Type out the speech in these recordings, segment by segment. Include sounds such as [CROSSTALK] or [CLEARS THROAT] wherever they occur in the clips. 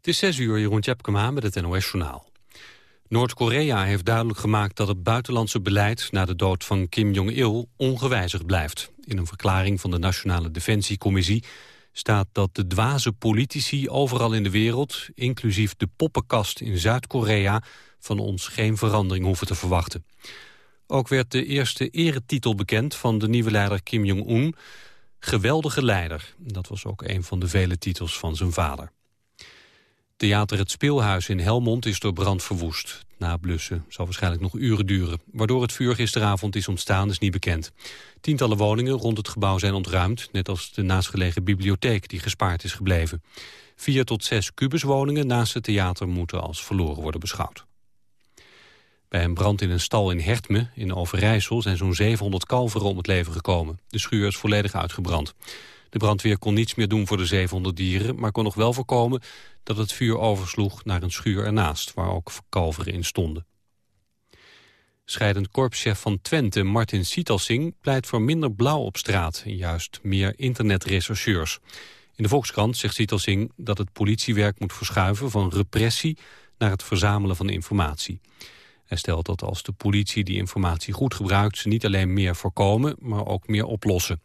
Het is 6 uur, Jeroen Tjepkema met het NOS-journaal. Noord-Korea heeft duidelijk gemaakt dat het buitenlandse beleid... na de dood van Kim Jong-il ongewijzigd blijft. In een verklaring van de Nationale Defensiecommissie staat dat de dwaze politici overal in de wereld... inclusief de poppenkast in Zuid-Korea... van ons geen verandering hoeven te verwachten. Ook werd de eerste eretitel bekend van de nieuwe leider Kim Jong-un... Geweldige leider. Dat was ook een van de vele titels van zijn vader. Theater Het Speelhuis in Helmond is door brand verwoest. Na blussen zal waarschijnlijk nog uren duren. Waardoor het vuur gisteravond is ontstaan is niet bekend. Tientallen woningen rond het gebouw zijn ontruimd... net als de naastgelegen bibliotheek die gespaard is gebleven. Vier tot zes kubuswoningen naast het theater moeten als verloren worden beschouwd. Bij een brand in een stal in Hertme, in Overijssel... zijn zo'n 700 kalveren om het leven gekomen. De schuur is volledig uitgebrand. De brandweer kon niets meer doen voor de 700 dieren... maar kon nog wel voorkomen dat het vuur oversloeg naar een schuur ernaast... waar ook kalveren in stonden. Scheidend korpschef van Twente, Martin Sietalsing... pleit voor minder blauw op straat en juist meer internetrechercheurs. In de Volkskrant zegt Sietalsing dat het politiewerk moet verschuiven... van repressie naar het verzamelen van informatie. Hij stelt dat als de politie die informatie goed gebruikt... ze niet alleen meer voorkomen, maar ook meer oplossen.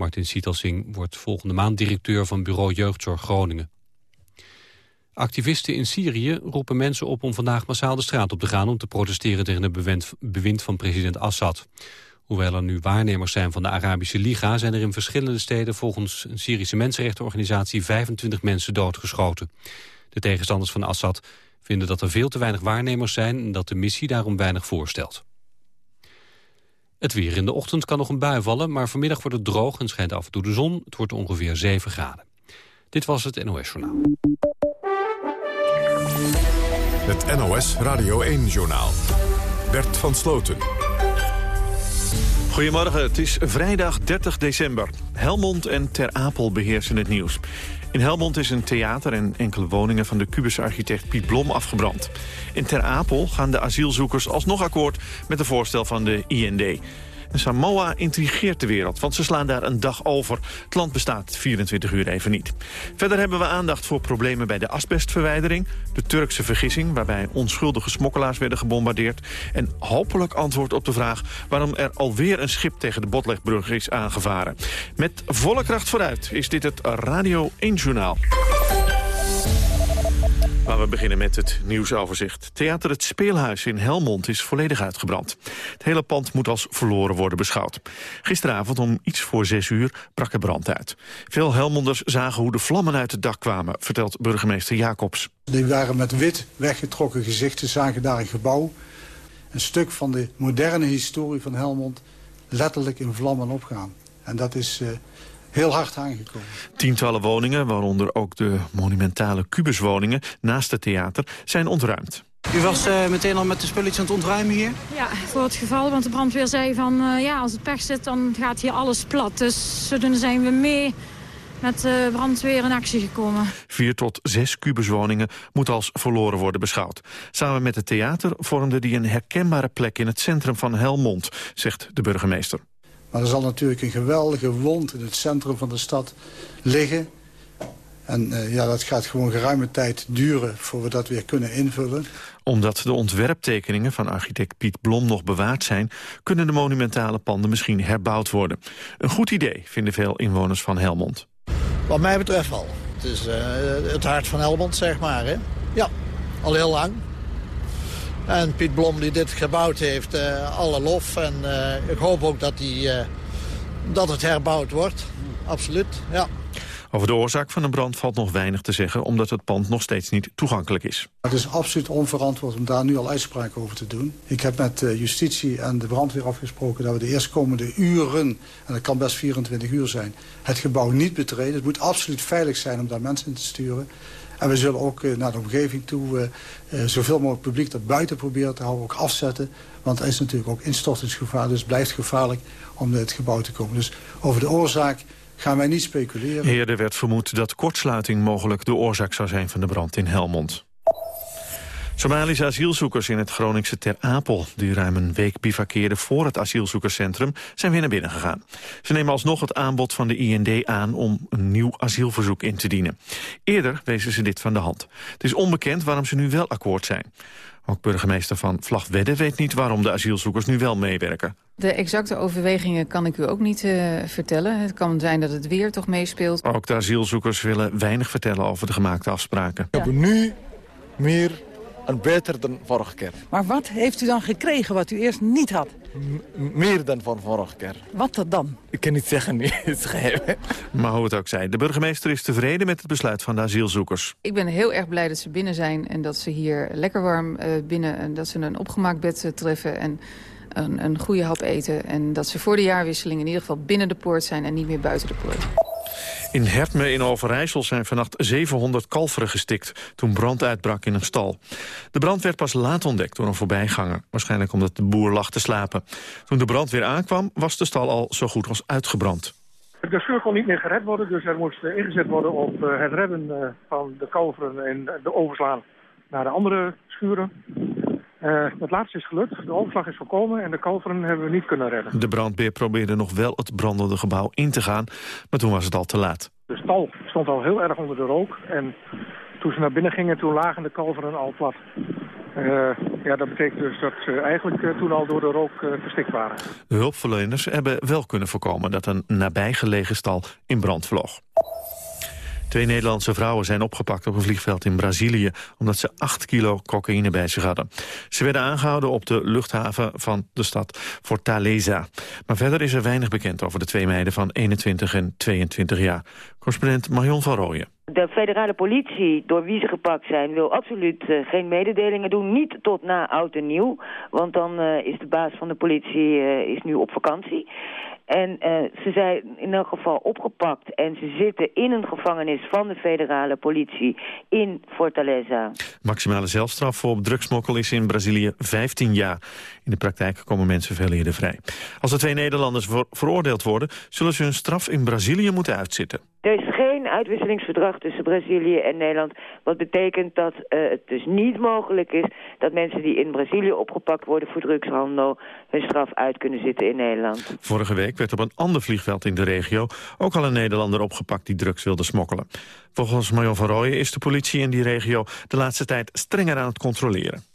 Martin Sietelsing wordt volgende maand directeur van bureau Jeugdzorg Groningen. Activisten in Syrië roepen mensen op om vandaag massaal de straat op te gaan... om te protesteren tegen het bewind van president Assad. Hoewel er nu waarnemers zijn van de Arabische Liga... zijn er in verschillende steden volgens een Syrische mensenrechtenorganisatie... 25 mensen doodgeschoten. De tegenstanders van Assad vinden dat er veel te weinig waarnemers zijn... en dat de missie daarom weinig voorstelt. Het weer in de ochtend kan nog een bui vallen, maar vanmiddag wordt het droog en schijnt af en toe de zon. Het wordt ongeveer 7 graden. Dit was het NOS Journaal. Het NOS Radio 1-journaal. Bert van Sloten. Goedemorgen, het is vrijdag 30 december. Helmond en Ter Apel beheersen het nieuws. In Helmond is een theater en enkele woningen van de Cubische architect Piet Blom afgebrand. In Ter Apel gaan de asielzoekers alsnog akkoord met een voorstel van de IND. Samoa intrigeert de wereld, want ze slaan daar een dag over. Het land bestaat 24 uur even niet. Verder hebben we aandacht voor problemen bij de asbestverwijdering... de Turkse vergissing, waarbij onschuldige smokkelaars werden gebombardeerd... en hopelijk antwoord op de vraag waarom er alweer een schip... tegen de Botlekbrug is aangevaren. Met volle kracht vooruit is dit het Radio 1-journaal. Maar we beginnen met het nieuwsoverzicht. Theater Het Speelhuis in Helmond is volledig uitgebrand. Het hele pand moet als verloren worden beschouwd. Gisteravond om iets voor zes uur brak er brand uit. Veel Helmonders zagen hoe de vlammen uit het dak kwamen, vertelt burgemeester Jacobs. Die waren met wit weggetrokken gezichten, zagen daar een gebouw. Een stuk van de moderne historie van Helmond letterlijk in vlammen opgaan. En dat is... Uh, heel hard aangekomen. Tientallen woningen, waaronder ook de monumentale kubuswoningen naast het theater, zijn ontruimd. U was uh, meteen al met de spulletjes aan het ontruimen hier? Ja, voor het geval, want de brandweer zei van... Uh, ja, als het pech zit, dan gaat hier alles plat. Dus zodoende zijn we mee met de brandweer in actie gekomen. Vier tot zes kubuswoningen moeten als verloren worden beschouwd. Samen met het theater vormde die een herkenbare plek in het centrum van Helmond, zegt de burgemeester. Maar er zal natuurlijk een geweldige wond in het centrum van de stad liggen. En uh, ja, dat gaat gewoon geruime tijd duren voor we dat weer kunnen invullen. Omdat de ontwerptekeningen van architect Piet Blom nog bewaard zijn... kunnen de monumentale panden misschien herbouwd worden. Een goed idee, vinden veel inwoners van Helmond. Wat mij betreft wel. Het is uh, het hart van Helmond, zeg maar. Hè? Ja, al heel lang. En Piet Blom die dit gebouwd heeft, uh, alle lof. En uh, ik hoop ook dat, die, uh, dat het herbouwd wordt. Absoluut, ja. Over de oorzaak van de brand valt nog weinig te zeggen... omdat het pand nog steeds niet toegankelijk is. Het is absoluut onverantwoord om daar nu al uitspraak over te doen. Ik heb met justitie en de brandweer afgesproken... dat we de eerstkomende uren, en dat kan best 24 uur zijn... het gebouw niet betreden. Het moet absoluut veilig zijn om daar mensen in te sturen. En we zullen ook uh, naar de omgeving toe uh, uh, zoveel mogelijk publiek dat buiten proberen te houden, ook afzetten. Want er is natuurlijk ook instortingsgevaar, dus het blijft gevaarlijk om naar het gebouw te komen. Dus over de oorzaak gaan wij niet speculeren. Eerder werd vermoed dat kortsluiting mogelijk de oorzaak zou zijn van de brand in Helmond. Somalische asielzoekers in het Groningse Ter Apel... die ruim een week bivakkeerden voor het asielzoekerscentrum... zijn weer naar binnen gegaan. Ze nemen alsnog het aanbod van de IND aan... om een nieuw asielverzoek in te dienen. Eerder wezen ze dit van de hand. Het is onbekend waarom ze nu wel akkoord zijn. Ook burgemeester van Vlagtwedde weet niet waarom de asielzoekers nu wel meewerken. De exacte overwegingen kan ik u ook niet uh, vertellen. Het kan zijn dat het weer toch meespeelt. Ook de asielzoekers willen weinig vertellen over de gemaakte afspraken. We hebben nu meer en beter dan vorige keer. Maar wat heeft u dan gekregen wat u eerst niet had? M meer dan van vorige keer. Wat dan? Ik kan niet zeggen, niet het geheim. Maar hoe het ook zij, de burgemeester is tevreden met het besluit van de asielzoekers. Ik ben heel erg blij dat ze binnen zijn en dat ze hier lekker warm uh, binnen... en dat ze een opgemaakt bed uh, treffen en een, een goede hap eten. En dat ze voor de jaarwisseling in ieder geval binnen de poort zijn en niet meer buiten de poort. In Hertme in Overijssel zijn vannacht 700 kalveren gestikt... toen brand uitbrak in een stal. De brand werd pas laat ontdekt door een voorbijganger. Waarschijnlijk omdat de boer lag te slapen. Toen de brand weer aankwam, was de stal al zo goed als uitgebrand. De schuur kon niet meer gered worden, dus er moest ingezet worden op eh, het redden van de kalveren en de overslaan naar de andere schuren. Uh, het laatste is gelukt, de overslag is voorkomen en de kalveren hebben we niet kunnen redden. De brandweer probeerde nog wel het brandende gebouw in te gaan, maar toen was het al te laat. De stal stond al heel erg onder de rook en toen ze naar binnen gingen, toen lagen de kalveren al plat. Uh, ja, dat betekent dus dat ze eigenlijk uh, toen al door de rook verstikt waren. De hulpverleners hebben wel kunnen voorkomen dat een nabijgelegen stal in brand vloog. Twee Nederlandse vrouwen zijn opgepakt op een vliegveld in Brazilië... omdat ze 8 kilo cocaïne bij zich hadden. Ze werden aangehouden op de luchthaven van de stad Fortaleza. Maar verder is er weinig bekend over de twee meiden van 21 en 22 jaar. Correspondent Marion van Rooyen. De federale politie, door wie ze gepakt zijn, wil absoluut uh, geen mededelingen doen. Niet tot na oud en nieuw, want dan uh, is de baas van de politie uh, is nu op vakantie. En uh, ze zijn in elk geval opgepakt en ze zitten in een gevangenis van de federale politie in Fortaleza. Maximale zelfstraf voor drugsmokkel is in Brazilië 15 jaar. In de praktijk komen mensen veel eerder vrij. Als de twee Nederlanders ver veroordeeld worden, zullen ze hun straf in Brazilië moeten uitzitten. Er is geen uitwisselingsverdrag tussen Brazilië en Nederland. Wat betekent dat uh, het dus niet mogelijk is dat mensen die in Brazilië opgepakt worden voor drugshandel hun straf uit kunnen zitten in Nederland. Vorige week werd op een ander vliegveld in de regio ook al een Nederlander opgepakt die drugs wilde smokkelen. Volgens Marion van Rooyen is de politie in die regio de laatste tijd strenger aan het controleren.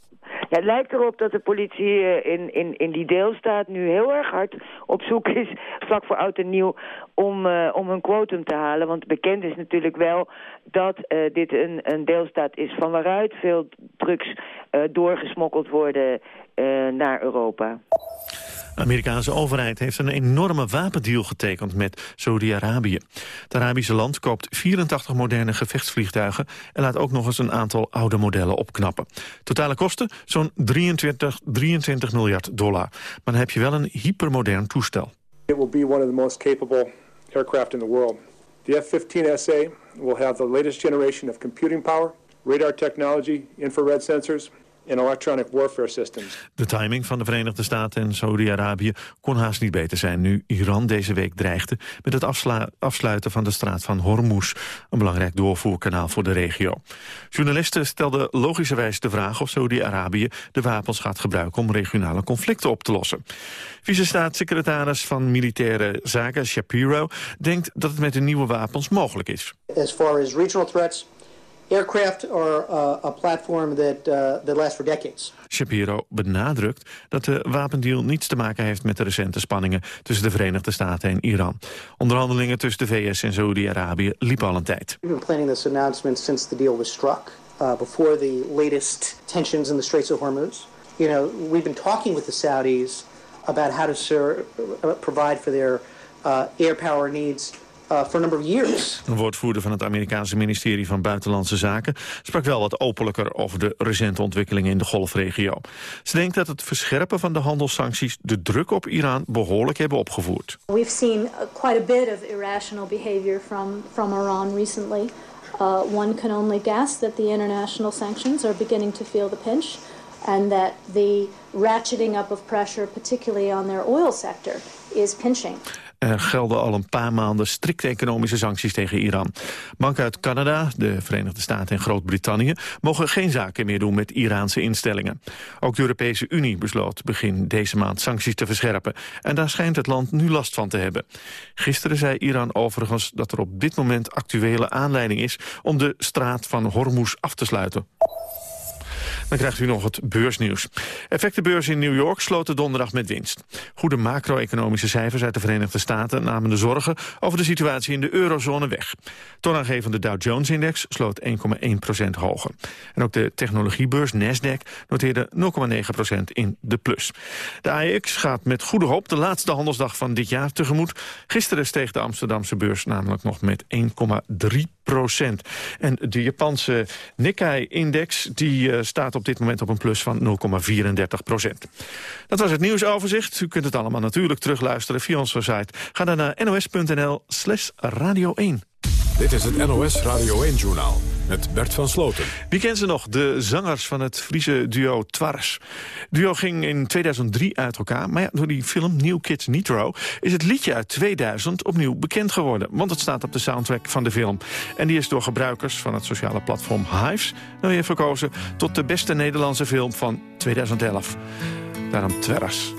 Het lijkt erop dat de politie in, in, in die deelstaat nu heel erg hard op zoek is, [LAUGHS] vlak voor oud en nieuw, om, uh, om een quotum te halen. Want bekend is natuurlijk wel dat uh, dit een, een deelstaat is van waaruit veel drugs doorgesmokkeld worden naar Europa. De Amerikaanse overheid heeft een enorme wapendeal getekend met Saudi-Arabië. Het Arabische land koopt 84 moderne gevechtsvliegtuigen... en laat ook nog eens een aantal oude modellen opknappen. Totale kosten zo'n 23, 23 miljard dollar. Maar dan heb je wel een hypermodern toestel. It will be one of the most capable aircraft in the world. The F-15SA will have the latest generation of computing power, radar technology, infrared sensors in electronic warfare systems. De timing van de Verenigde Staten en Saudi-Arabië kon haast niet beter zijn... nu Iran deze week dreigde met het afsluiten van de straat van Hormuz... een belangrijk doorvoerkanaal voor de regio. Journalisten stelden logischerwijs de vraag of Saudi-Arabië... de wapens gaat gebruiken om regionale conflicten op te lossen. Vice-staatssecretaris van Militaire Zaken, Shapiro... denkt dat het met de nieuwe wapens mogelijk is. As far as regional threats... Aircraft are uh, a platform that, uh, that lasts for decades. Shapiro benadrukt dat de wapendeal niets te maken heeft met de recente spanningen tussen de Verenigde Staten en Iran. Onderhandelingen tussen de VS en Saudi-Arabië liepen al een tijd. We've been planning this announcement since the deal was struck, uh, before the latest tensions in the Straits of Hormuz. You know, we've been talking with the Saudis about how to uh, provide for their uh, air power needs for a number of years. Een woordvoerder van het Amerikaanse ministerie van Buitenlandse Zaken sprak wel wat openlijker over de recente ontwikkelingen in de golfregio. Ze denkt dat het verscherpen van de handelssancties de druk op Iran behoorlijk hebben opgevoerd. We've seen quite a bit of irrational behavior from from Iran recently. Uh, one can only guess that the international sanctions are beginning to feel the pinch and that the ratcheting up of pressure, particularly on their oil sector, is pinching. Er gelden al een paar maanden strikte economische sancties tegen Iran. Banken uit Canada, de Verenigde Staten en Groot-Brittannië... mogen geen zaken meer doen met Iraanse instellingen. Ook de Europese Unie besloot begin deze maand sancties te verscherpen. En daar schijnt het land nu last van te hebben. Gisteren zei Iran overigens dat er op dit moment actuele aanleiding is... om de straat van Hormuz af te sluiten. Dan krijgt u nog het beursnieuws. Effectenbeurs in New York sloten donderdag met winst. Goede macro-economische cijfers uit de Verenigde Staten namen de zorgen over de situatie in de eurozone weg. Toonaangevende Dow Jones-index sloot 1,1% hoger. En ook de technologiebeurs Nasdaq noteerde 0,9% in de plus. De AEX gaat met goede hoop de laatste handelsdag van dit jaar tegemoet. Gisteren steeg de Amsterdamse beurs namelijk nog met 1,3 En de Japanse Nikkei-index die uh, staat op dit moment op een plus van 0,34 procent. Dat was het nieuwsoverzicht. U kunt het allemaal natuurlijk terugluisteren via onze site. Ga dan naar nos.nl slash radio 1. Dit is het NOS Radio 1-journaal met Bert van Sloten. Wie kent ze nog? De zangers van het Friese duo Twars. duo ging in 2003 uit elkaar, maar ja, door die film New Kids Nitro... is het liedje uit 2000 opnieuw bekend geworden. Want het staat op de soundtrack van de film. En die is door gebruikers van het sociale platform Hives... nou weer verkozen tot de beste Nederlandse film van 2011. Daarom Twars.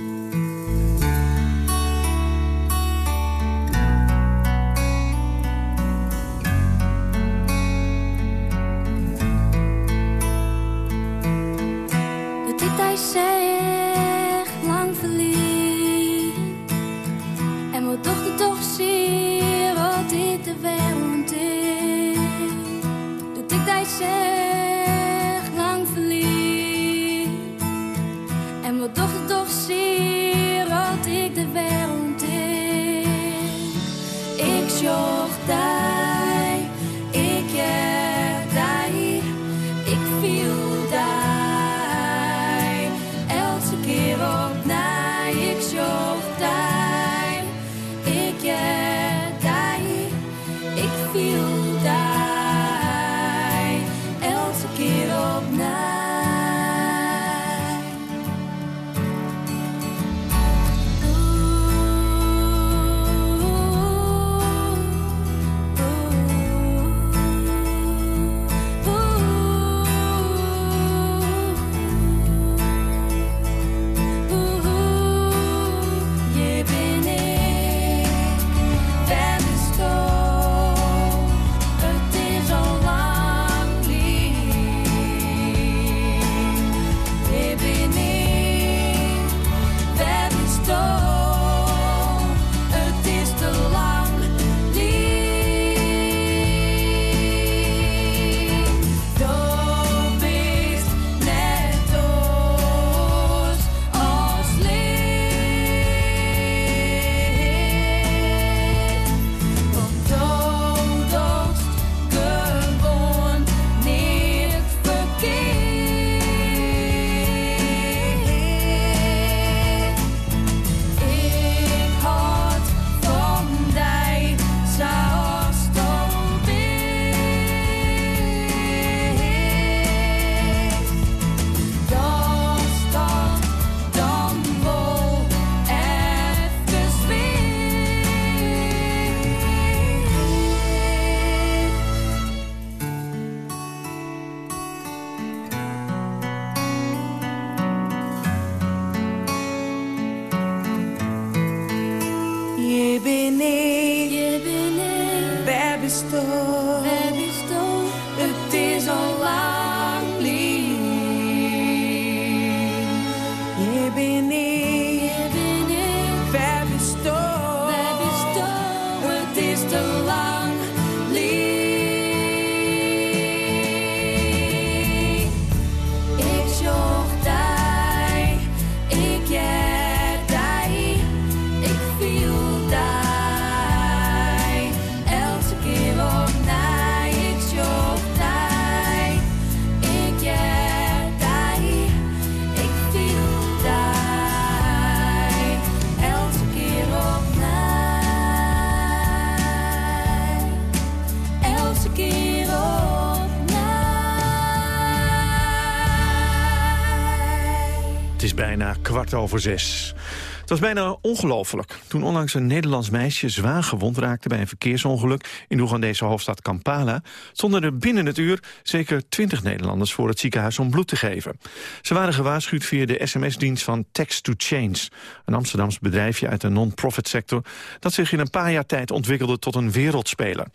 Over zes. Het was bijna ongelooflijk toen onlangs een Nederlands meisje zwaar gewond raakte bij een verkeersongeluk in de Oegandese hoofdstad Kampala. Stonden er binnen het uur zeker twintig Nederlanders voor het ziekenhuis om bloed te geven. Ze waren gewaarschuwd via de sms-dienst van Text to Change, een Amsterdams bedrijfje uit de non-profit sector dat zich in een paar jaar tijd ontwikkelde tot een wereldspeler.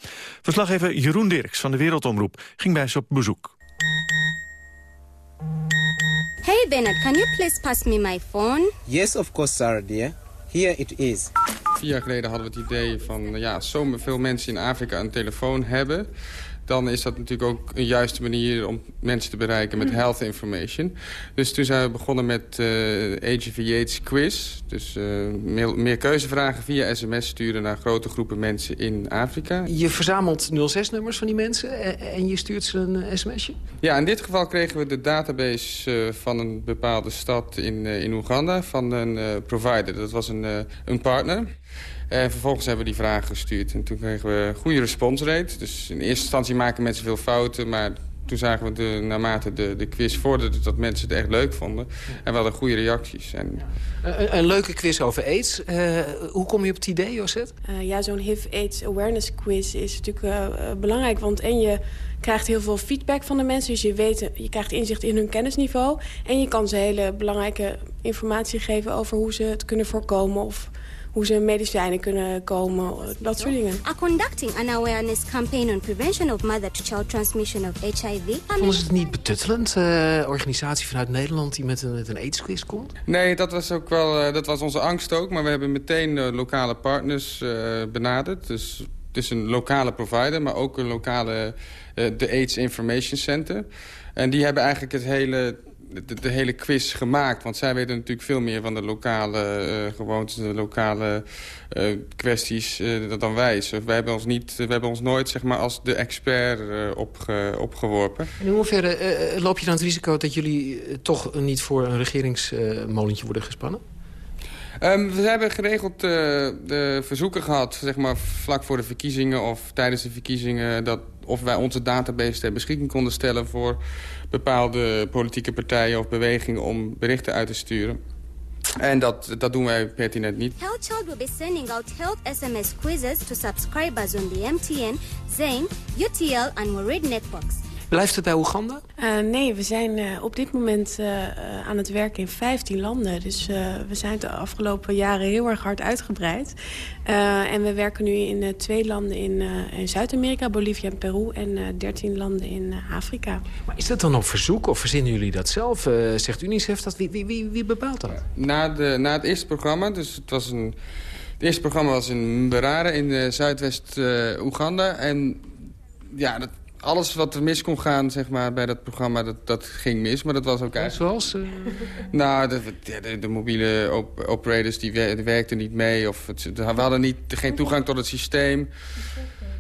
Verslaggever Jeroen Dirks van de Wereldomroep ging bij ze op bezoek. Hey Bernard, can you please pass me my phone? Yes, of course, Sarah dear. Here it is. Vier jaar geleden hadden we het idee van... ja, zoveel mensen in Afrika een telefoon hebben... dan is dat natuurlijk ook een juiste manier om mensen te bereiken met health information. Dus toen zijn we begonnen met uh, AIDS quiz. Dus uh, meer, meer, keuzevragen via sms sturen naar grote groepen mensen in Afrika. Je verzamelt 06-nummers van die mensen en je stuurt ze een sms'je? Ja, in dit geval kregen we de database uh, van een bepaalde stad in, in Oeganda van een provider. Dat was een, een partner. En vervolgens hebben we die vragen gestuurd. En toen kregen we een goede response rate. Dus in eerste instantie maken mensen veel fouten. Maar toen zagen we de, naarmate de, de quiz vorderde dat mensen het echt leuk vonden. En we hadden goede reacties. En... Een, een, leuke quiz over aids. Uh, hoe kom je op het idee, Josette? Uh, ja, zo'n HIV-AIDS awareness quiz is natuurlijk uh, belangrijk. Want en je krijgt heel veel feedback van de mensen. Dus je, weet, je krijgt inzicht in hun kennisniveau. En je kan ze hele belangrijke informatie geven over hoe ze het kunnen voorkomen... of hoe ze medicijnen kunnen komen, dat soort dingen. Are conducting an awareness campaign on prevention of mother-to-child transmission of HIV. Vonden ze het niet betuttelend, uh, organisatie vanuit Nederland die met een, met een AIDS-quiz komt? Nee, dat was ook wel, uh, dat was onze angst ook. Maar we hebben meteen uh, lokale partners benaderd. Dus het is een lokale provider, maar ook een lokale, de AIDS Information Center. En die hebben eigenlijk het hele de, hele quiz gemaakt. Want zij weten natuurlijk veel meer van de lokale uh, gewoontes... de lokale uh, kwesties uh, dan wij. Dus wij hebben ons, niet, we hebben ons nooit zeg maar, als de expert opge, opgeworpen. En in hoeverre loop je dan het risico dat jullie toch niet voor een regeringsmolentje worden gespannen? We hebben geregeld uh, de verzoeken gehad, zeg maar, vlak voor de verkiezingen of tijdens de verkiezingen, dat of wij onze database ter beschikking konden stellen voor bepaalde politieke partijen of bewegingen om berichten uit te sturen. En dat, dat doen wij pertinent niet. Health Child will be sending out health SMS quizzes to subscribers on the MTN, Zain, UTL and Warid networks. Blijft het bij Oeganda? Uh, nee, we zijn uh, op dit moment uh, aan het werken in 15 landen. Dus we zijn de afgelopen jaren heel erg hard uitgebreid. en we werken nu in twee landen in, in Zuid-Amerika, Bolivia en Peru... en 13 landen in Afrika. Maar is dat dan op verzoek of verzinnen jullie dat zelf? zegt UNICEF dat? Wie, wie, wie, wie bepaalt dat? Na, de, na het eerste programma, dus het was een... Het eerste programma was in Mberara in Zuidwest-Oeganda. en ja, dat, alles wat er mis kon gaan zeg maar, bij dat programma, dat, dat ging mis. Maar dat was ook eigenlijk... Zoals? Uh... [LAUGHS] Nou, de, de, de mobiele op operators die, wer werkten niet mee. Of het, we hadden niet, geen toegang tot het systeem.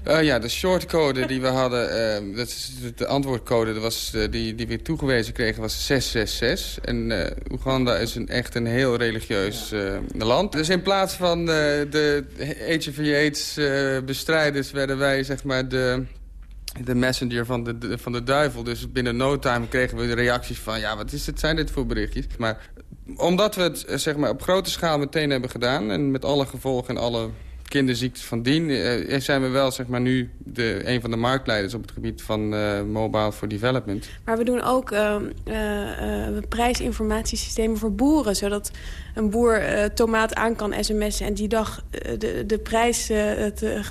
Uh, [LAUGHS] ja, de shortcode die we hadden, uh, dat is de antwoordcode dat was, uh, die, die we toegewezen kregen, was 666. En Oeganda is een, echt een heel religieus land. Dus in plaats van de HIV-AIDS bestrijders werden wij zeg maar de de messenger van de, van de duivel. Dus binnen no time kregen we de reacties van... ja, wat is het, zijn dit voor berichtjes? Maar omdat we het zeg maar, op grote schaal meteen hebben gedaan... en met alle gevolgen en alle kinderziektes van dien... Eh, zijn we wel zeg maar, nu de, een van de marktleiders op het gebied van uh, mobile for development. Maar we doen ook uh, prijsinformatiesystemen voor boeren... zodat een boer tomaat aan kan sms'en en die dag de, de prijs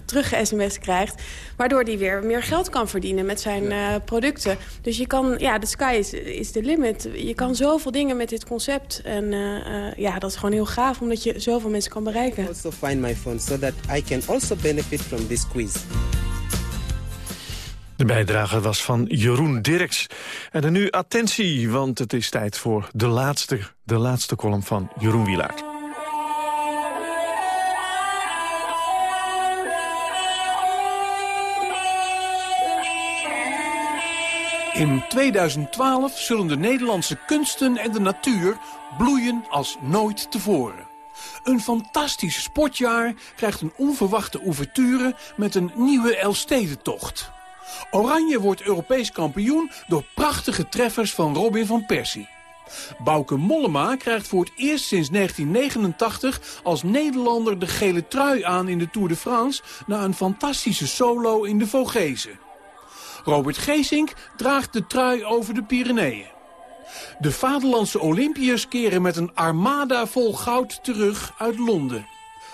terug sms krijgt... waardoor die weer meer geld kan verdienen met zijn producten. Dus je kan, ja, de sky is, is the limit. Je kan zoveel dingen met dit concept. En ja, dat is gewoon heel gaaf, omdat je zoveel mensen kan bereiken. Also find my phone so that I can also benefit from this quiz. De bijdrage was van Jeroen Dirks. En nu attentie, want het is tijd voor de laatste, de laatste column van Jeroen Wielaert. In 2012 zullen de Nederlandse kunsten en de natuur bloeien als nooit tevoren. Een fantastisch sportjaar krijgt een onverwachte ouverture met een nieuwe Elfstedentocht. Oranje wordt Europees kampioen door prachtige treffers van Robin van Persie. Bouke Mollema krijgt voor het eerst sinds 1989 als Nederlander de gele trui aan in de Tour de France... na een fantastische solo in de Vogezen. Robert Geesink draagt de trui over de Pyreneeën. De vaderlandse Olympiërs keren met een armada vol goud terug uit Londen.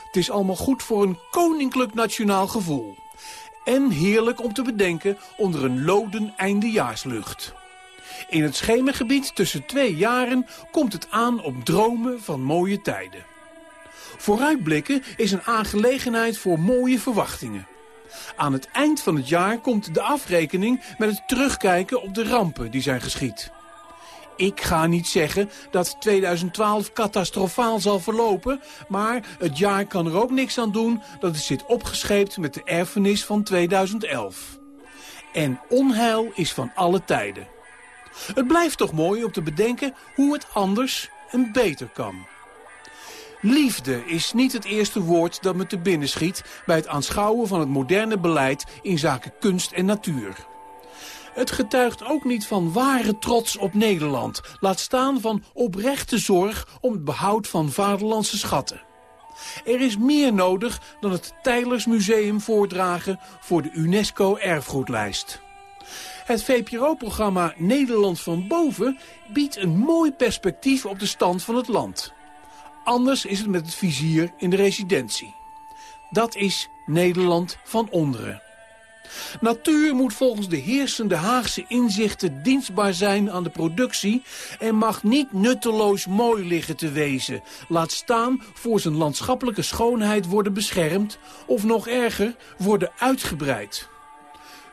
Het is allemaal goed voor een koninklijk nationaal gevoel. En heerlijk om te bedenken onder een loden eindejaarslucht. In het schemergebied tussen twee jaren komt het aan op dromen van mooie tijden. Vooruitblikken is een aangelegenheid voor mooie verwachtingen. Aan het eind van het jaar komt de afrekening met het terugkijken op de rampen die zijn geschied. Ik ga niet zeggen dat 2012 catastrofaal zal verlopen... maar het jaar kan er ook niks aan doen dat het zit opgescheept met de erfenis van 2011. En onheil is van alle tijden. Het blijft toch mooi om te bedenken hoe het anders en beter kan. Liefde is niet het eerste woord dat me te binnen schiet... bij het aanschouwen van het moderne beleid in zaken kunst en natuur. Het getuigt ook niet van ware trots op Nederland. Laat staan van oprechte zorg om het behoud van vaderlandse schatten. Er is meer nodig dan het Teylers Museum voordragen voor de UNESCO erfgoedlijst. Het VPRO-programma Nederland van Boven biedt een mooi perspectief op de stand van het land. Anders is het met het vizier in de residentie. Dat is Nederland van onderen. Natuur moet volgens de heersende Haagse inzichten dienstbaar zijn aan de productie... en mag niet nutteloos mooi liggen te wezen. Laat staan voor zijn landschappelijke schoonheid worden beschermd... of nog erger, worden uitgebreid.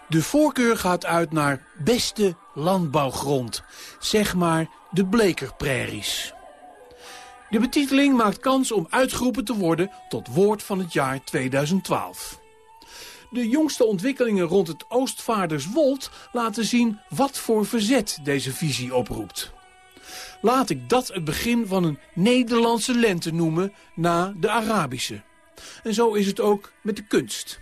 De voorkeur gaat uit naar beste landbouwgrond. Zeg maar de blekerprairies. De betiteling maakt kans om uitgeroepen te worden tot woord van het jaar 2012. De jongste ontwikkelingen rond het Oostvaarderswold laten zien wat voor verzet deze visie oproept. Laat ik dat het begin van een Nederlandse lente noemen na de Arabische. En zo is het ook met de kunst.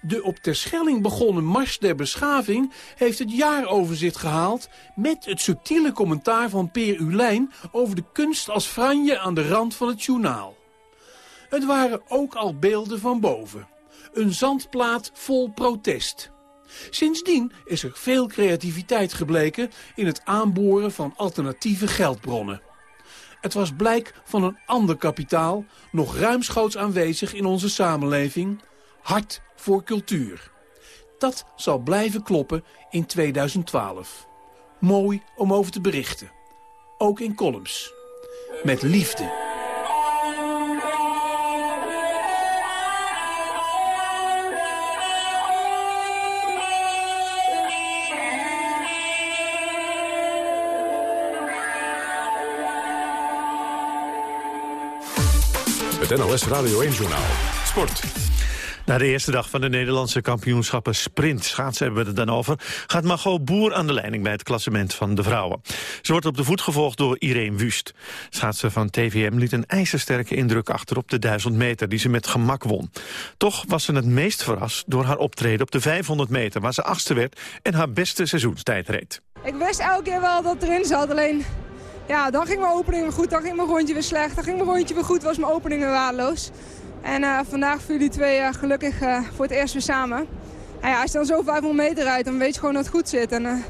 De op Terschelling begonnen Mars der Beschaving heeft het jaaroverzicht gehaald... met het subtiele commentaar van Peer Ulijn over de kunst als franje aan de rand van het journaal. Het waren ook al beelden van boven. Een zandplaat vol protest. Sindsdien is er veel creativiteit gebleken in het aanboren van alternatieve geldbronnen. Het was blijk van een ander kapitaal, nog ruimschoots aanwezig in onze samenleving. Hart voor cultuur. Dat zal blijven kloppen in 2012. Mooi om over te berichten. Ook in columns. Met liefde. Het NOS Radio 1-journaal. Sport. Na de eerste dag van de Nederlandse kampioenschappen sprint, schaatsen hebben we het dan over, gaat Margot Boer aan de leiding bij het klassement van de vrouwen. Ze wordt op de voet gevolgd door Irene Wust. Schaatsen van TVM liet een ijzersterke indruk achter op de 1000 meter die ze met gemak won. Toch was ze het meest verrast door haar optreden op de 500 meter waar ze achtste werd en haar beste seizoenstijd reed. Ik wist elke keer wel dat het erin zat, alleen ja, dan ging mijn opening weer goed, dan ging mijn rondje weer slecht. Dan ging mijn rondje weer goed, was mijn opening weer waardeloos. En uh, vandaag vielen die twee uh, gelukkig uh, voor het eerst weer samen. En ja, als je dan zo 500 meter rijdt, dan weet je gewoon dat het goed zit. En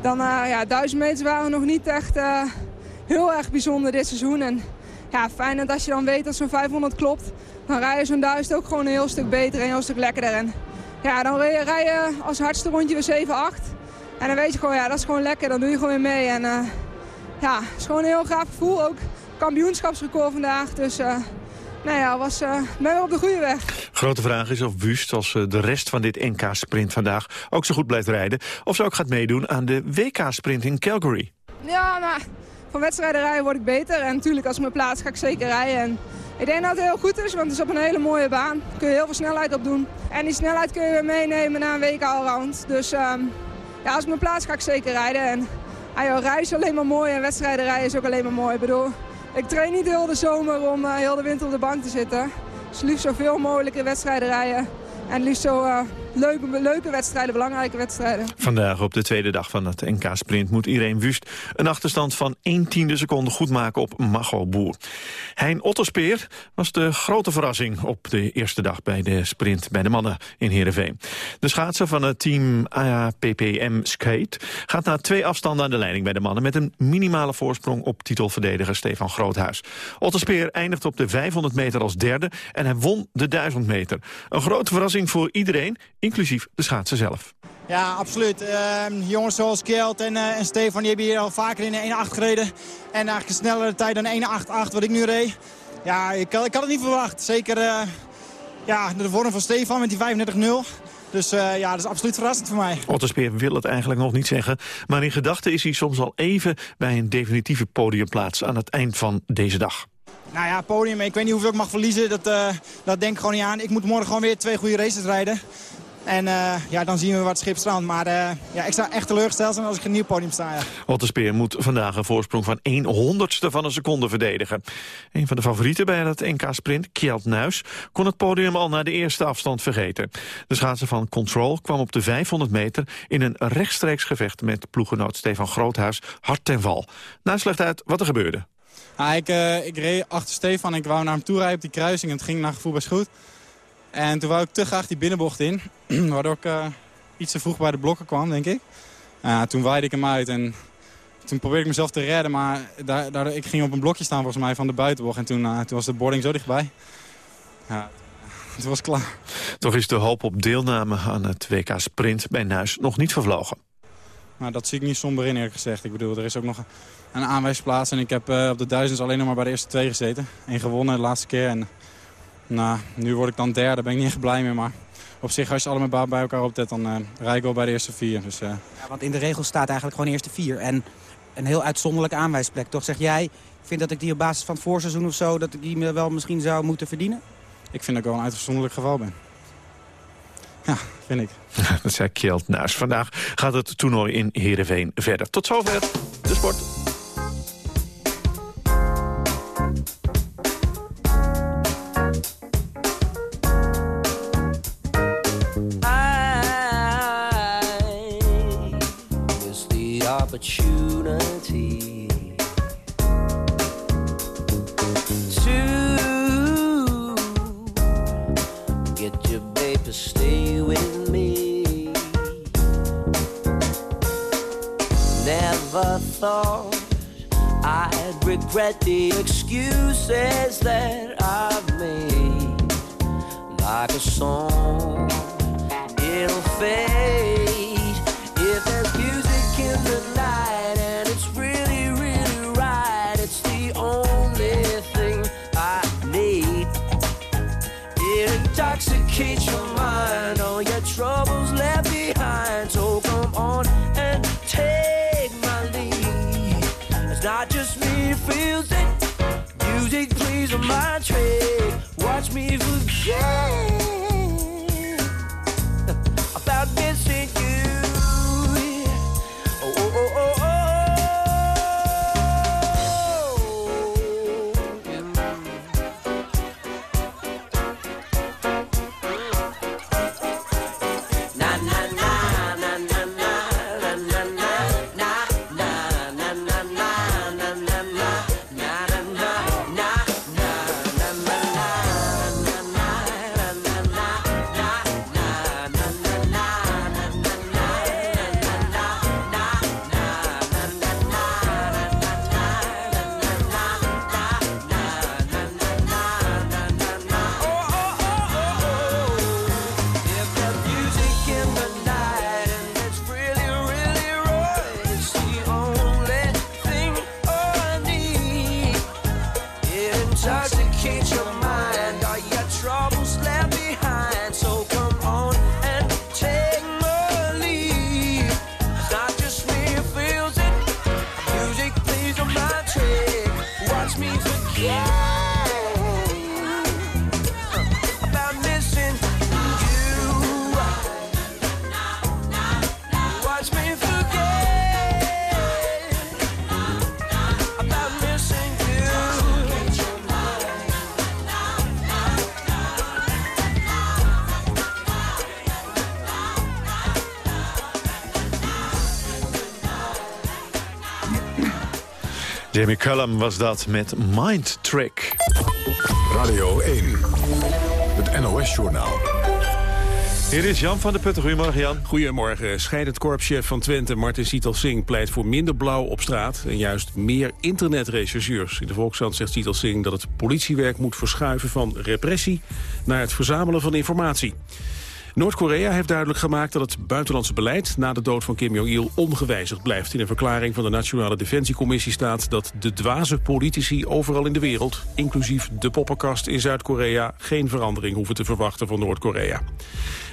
dan, ja, 1000 meters waren nog niet echt heel erg bijzonder dit seizoen. En ja, fijn dat als je dan weet dat zo'n 500 klopt, dan rij je zo'n 1000 ook gewoon een heel stuk beter en een heel stuk lekkerder. En ja, dan rij je, rij je als hardste rondje weer 7-8. En dan weet je gewoon, ja, dat is gewoon lekker, dan doe je gewoon weer mee. En ja, het is gewoon een heel gaaf gevoel. Ook kampioenschapsrecord vandaag. Dus uh, nou ja, was, uh, ben op de goede weg. Grote vraag is of Wust, als uh, de rest van dit NK-sprint vandaag ook zo goed blijft rijden... of ze ook gaat meedoen aan de WK-sprint in Calgary. Ja, maar van wedstrijden rijden word ik beter. En natuurlijk, als ik me plaats, ga ik zeker rijden. En ik denk dat het heel goed is, want het is op een hele mooie baan. Daar kun je heel veel snelheid op doen. En die snelheid kun je weer meenemen naar een WK allround. Dus um, ja, als ik me plaats, ga ik zeker rijden. En Ah joh, rijden is alleen maar mooi en wedstrijden rijden is ook alleen maar mooi. Ik bedoel, ik train niet heel de zomer om uh, heel de winter op de bank te zitten. Dus liefst zoveel mogelijk in wedstrijden rijden. En liefst zo uh, leuke, leuke wedstrijden, belangrijke wedstrijden. Vandaag op de tweede dag van het NK-sprint moet Irene Wust een achterstand van 1 tiende seconde goed maken op Mago Boer. Hein Otterspeer was de grote verrassing op de eerste dag bij de sprint bij de mannen in Heerenveen. De schaatser van het team APPM Skate gaat na twee afstanden aan de leiding bij de mannen met een minimale voorsprong op titelverdediger Stefan Groothuis. Otterspeer eindigt op de 500 meter als derde en hij won de 1000 meter. Een grote verrassing voor iedereen, inclusief de schaatser zelf. Ja, absoluut. Ehm, jongens zoals Kjeld en, eh, en Stefan die hebben hier al vaker in de 1.8 gereden. En eigenlijk een snellere tijd dan 1.8.8 wat ik nu reed. Ja, ik, ik had het niet verwacht. Zeker eh, ja, de vorm van Stefan met die 35-0. Dus eh, ja, dat is absoluut verrassend voor mij. Otterspeer wil het eigenlijk nog niet zeggen... maar in gedachten is hij soms al even bij een definitieve podiumplaats... aan het eind van deze dag. Nou ja, podium. Ik weet niet hoeveel ik mag verliezen. Dat, dat denk ik gewoon niet aan. Ik moet morgen gewoon weer twee goede races rijden. En eh, ja, dan zien we wat het schip strandt. Maar eh, ja, ik sta echt teleurgesteld zijn als ik een nieuw podium sta. Ja. Otterspeer moet vandaag een voorsprong van 1 honderdste van een seconde verdedigen. Een van de favorieten bij het NK-sprint, Kjeld Nuis... kon het podium al na de eerste afstand vergeten. De schaatser van Control kwam op de 500 meter... in een rechtstreeks gevecht met ploegenoot Stefan Groothuis hard ten val. Nuis legt uit wat er gebeurde. Ah, ik, eh, ik reed achter Stefan en ik wou naar hem toe rijden op die kruising. En het ging naar gevoel best goed. En toen wou ik te graag die binnenbocht in. [CLEARS THROAT] waardoor ik eh, iets te vroeg bij de blokken kwam, denk ik. Ja, toen waaide ik hem uit en toen probeerde ik mezelf te redden. Maar daar, ik ging op een blokje staan volgens mij van de buitenbocht. En toen, eh, toen was de boarding zo dichtbij. Ja, [LAUGHS] het was klaar. Toch is de hoop op deelname aan het WK-sprint bij Nuis nog niet vervlogen. Maar dat zie ik niet somber in eerlijk gezegd. Ik bedoel, er is ook nog een aanwijsplaats. En ik heb eh, op de duizends alleen nog maar bij de eerste twee gezeten. Eén gewonnen de laatste keer. En nou, nu word ik dan derde, daar ben ik niet echt blij mee. Maar op zich, als je allemaal bij- bij elkaar optet, dan eh rijd ik wel bij de eerste vier. Dus, eh, Ja, want in de regels staat eigenlijk gewoon eerste vier. En een heel uitzonderlijke aanwijsplek. Toch zeg jij, ik vind dat ik die op basis van het voorseizoen of zo... dat ik die me wel misschien zou moeten verdienen? ik vind dat ik wel een uitzonderlijk geval ben. Ja, vind ik. [LAUGHS] Dat zei Kjeld Nuis. Vandaag gaat het toernooi in Heerenveen verder. Tot zover de sport. Opportunity to get your baby to stay with me. Never thought I'd regret the excuses that I've made. Like a song, it'll fade Jamie Cullum was dat met Mind Trick. Radio 1, het NOS-journaal. Hier is Jan van der Putten. Goedemorgen, Jan. Goedemorgen. Scheidend korpschef van Twente, Martin Sietal Singh... pleit voor minder blauw op straat en juist meer internetrechercheurs. In de Volkskrant zegt Sietal Singh dat het politiewerk moet verschuiven... van repressie naar het verzamelen van informatie. Noord-Korea heeft duidelijk gemaakt dat het buitenlandse beleid... na de dood van Kim Jong-il ongewijzigd blijft. In een verklaring van de Nationale Defensiecommissie staat... dat de dwaze politici overal in de wereld, inclusief de poppenkast in Zuid-Korea... geen verandering hoeven te verwachten van Noord-Korea.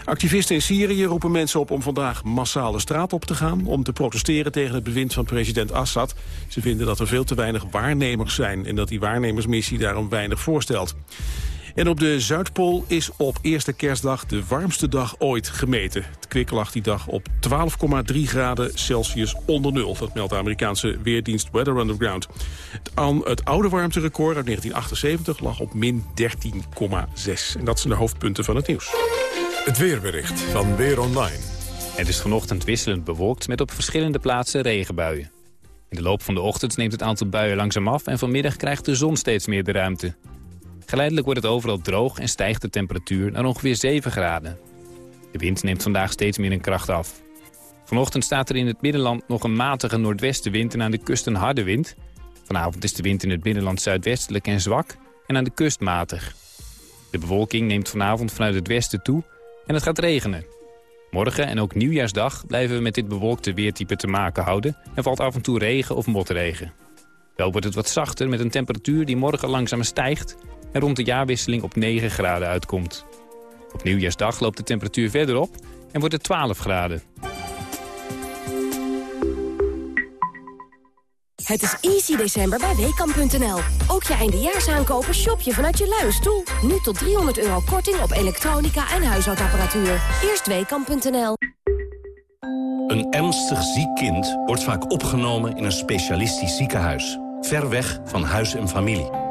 Activisten in Syrië roepen mensen op om vandaag massaal de straat op te gaan... om te protesteren tegen het bewind van president Assad. Ze vinden dat er veel te weinig waarnemers zijn... en dat die waarnemersmissie daarom weinig voorstelt. En op de Zuidpool is op eerste kerstdag de warmste dag ooit gemeten. Het kwik lag die dag op 12,3 graden Celsius onder nul. Dat meldt de Amerikaanse weerdienst Weather Underground. Het, aan- het oude warmterecord uit 1978 lag op min 13,6. En dat zijn de hoofdpunten van het nieuws. Het weerbericht van Weer Online. Het is vanochtend wisselend bewolkt met op verschillende plaatsen regenbuien. In de loop van de ochtend neemt het aantal buien langzaam af... en vanmiddag krijgt de zon steeds meer de ruimte. Geleidelijk wordt het overal droog en stijgt de temperatuur naar ongeveer 7 graden. De wind neemt vandaag steeds meer in kracht af. Vanochtend staat er in het binnenland nog een matige noordwestenwind... en aan de kust een harde wind. Vanavond is de wind in het binnenland zuidwestelijk en zwak... en aan de kust matig. De bewolking neemt vanavond vanuit het westen toe en het gaat regenen. Morgen en ook nieuwjaarsdag blijven we met dit bewolkte weertype te maken houden... en valt af en toe regen of motregen. Wel wordt het wat zachter met een temperatuur die morgen langzaam stijgt... en rond de jaarwisseling op 9 graden uitkomt. Op nieuwjaarsdag loopt de temperatuur verder op en wordt het 12 graden. Het is easy december bij Weekamp.nl. Ook je eindejaarsaankopen shop je vanuit je luie stoel. Nu tot 300 euro korting op elektronica en huishoudapparatuur. Eerst Weekamp.nl. Een ernstig ziek kind wordt vaak opgenomen in een specialistisch ziekenhuis. Ver weg van huis en familie.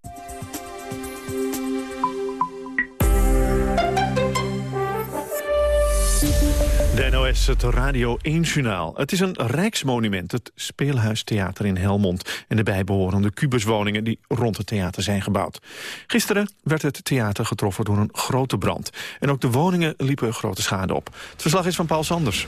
Het Radio 1-journaal. Het is een rijksmonument, het Speelhuistheater in Helmond... en de bijbehorende kubuswoningen die rond het theater zijn gebouwd. Gisteren werd het theater getroffen door een grote brand. En ook de woningen liepen grote schade op. Het verslag is van Paul Sanders.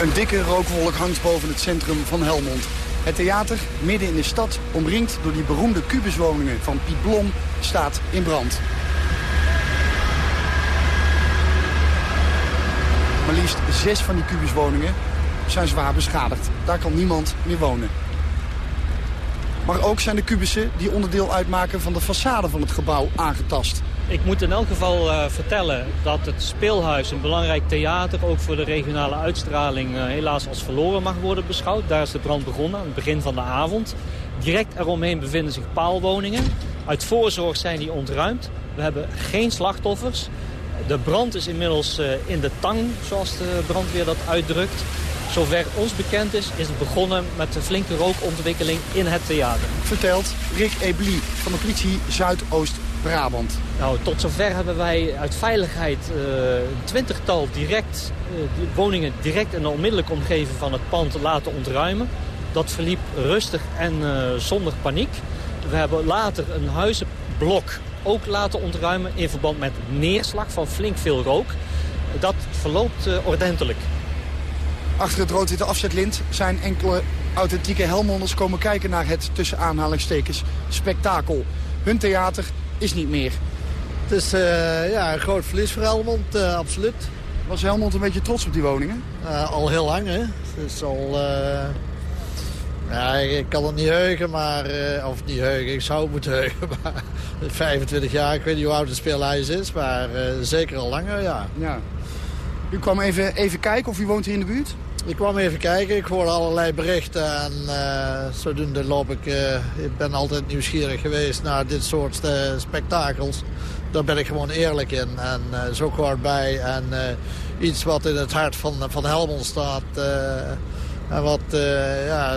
Een dikke rookwolk hangt boven het centrum van Helmond. Het theater, midden in de stad, omringd door die beroemde kubuswoningen van Piet Blom, staat in brand. Maar liefst zes van die kubuswoningen zijn zwaar beschadigd. Daar kan niemand meer wonen. Maar ook zijn de kubussen die onderdeel uitmaken van de façade van het gebouw aangetast. Ik moet in elk geval eh, vertellen dat het speelhuis, een belangrijk theater... ook voor de regionale uitstraling eh, helaas als verloren mag worden beschouwd. Daar is de brand begonnen aan het begin van de avond. Direct eromheen bevinden zich paalwoningen. Uit voorzorg zijn die ontruimd. We hebben geen slachtoffers. De brand is inmiddels eh, in de tang, zoals de brandweer dat uitdrukt. Zover ons bekend is, is het begonnen met een flinke rookontwikkeling in het theater. Vertelt Rick Ebli van de politie Zuidoost-Brabant. Nou, tot zover hebben wij uit veiligheid eh, een twintigtal direct, eh, woningen direct in de onmiddellijke omgeving van het pand laten ontruimen. Dat verliep rustig en eh, zonder paniek. We hebben later een huizenblok ook laten ontruimen in verband met neerslag van flink veel rook. Dat verloopt ordentelijk. Achter het rood-witte afzetlint zijn enkele authentieke Helmonders komen kijken naar het tussen aanhalingstekens spektakel. Hun theater is niet meer. Het is eh, ja, een groot verlies voor Helmond, eh, absoluut. Was Helmond een beetje trots op die woningen? Eh, al heel lang, hè. Het is al... eh, ja, ik kan het niet heugen, maar... eh, of niet heugen, ik zou het moeten [LAUGHS] heugen, maar... [LAUGHS] 25 jaar, ik weet niet hoe oud het speelhuis is, maar eh, zeker al langer, ja. Ja. U kwam even, even kijken of u woont hier in de buurt? Ik kwam even kijken, ik hoorde allerlei berichten en eh, zodoende loop ik... eh, ik ben altijd nieuwsgierig geweest naar dit soort eh, spektakels. Daar ben ik gewoon eerlijk in en zo kort bij. En iets wat in het hart van, van Helmond staat... en wat ja,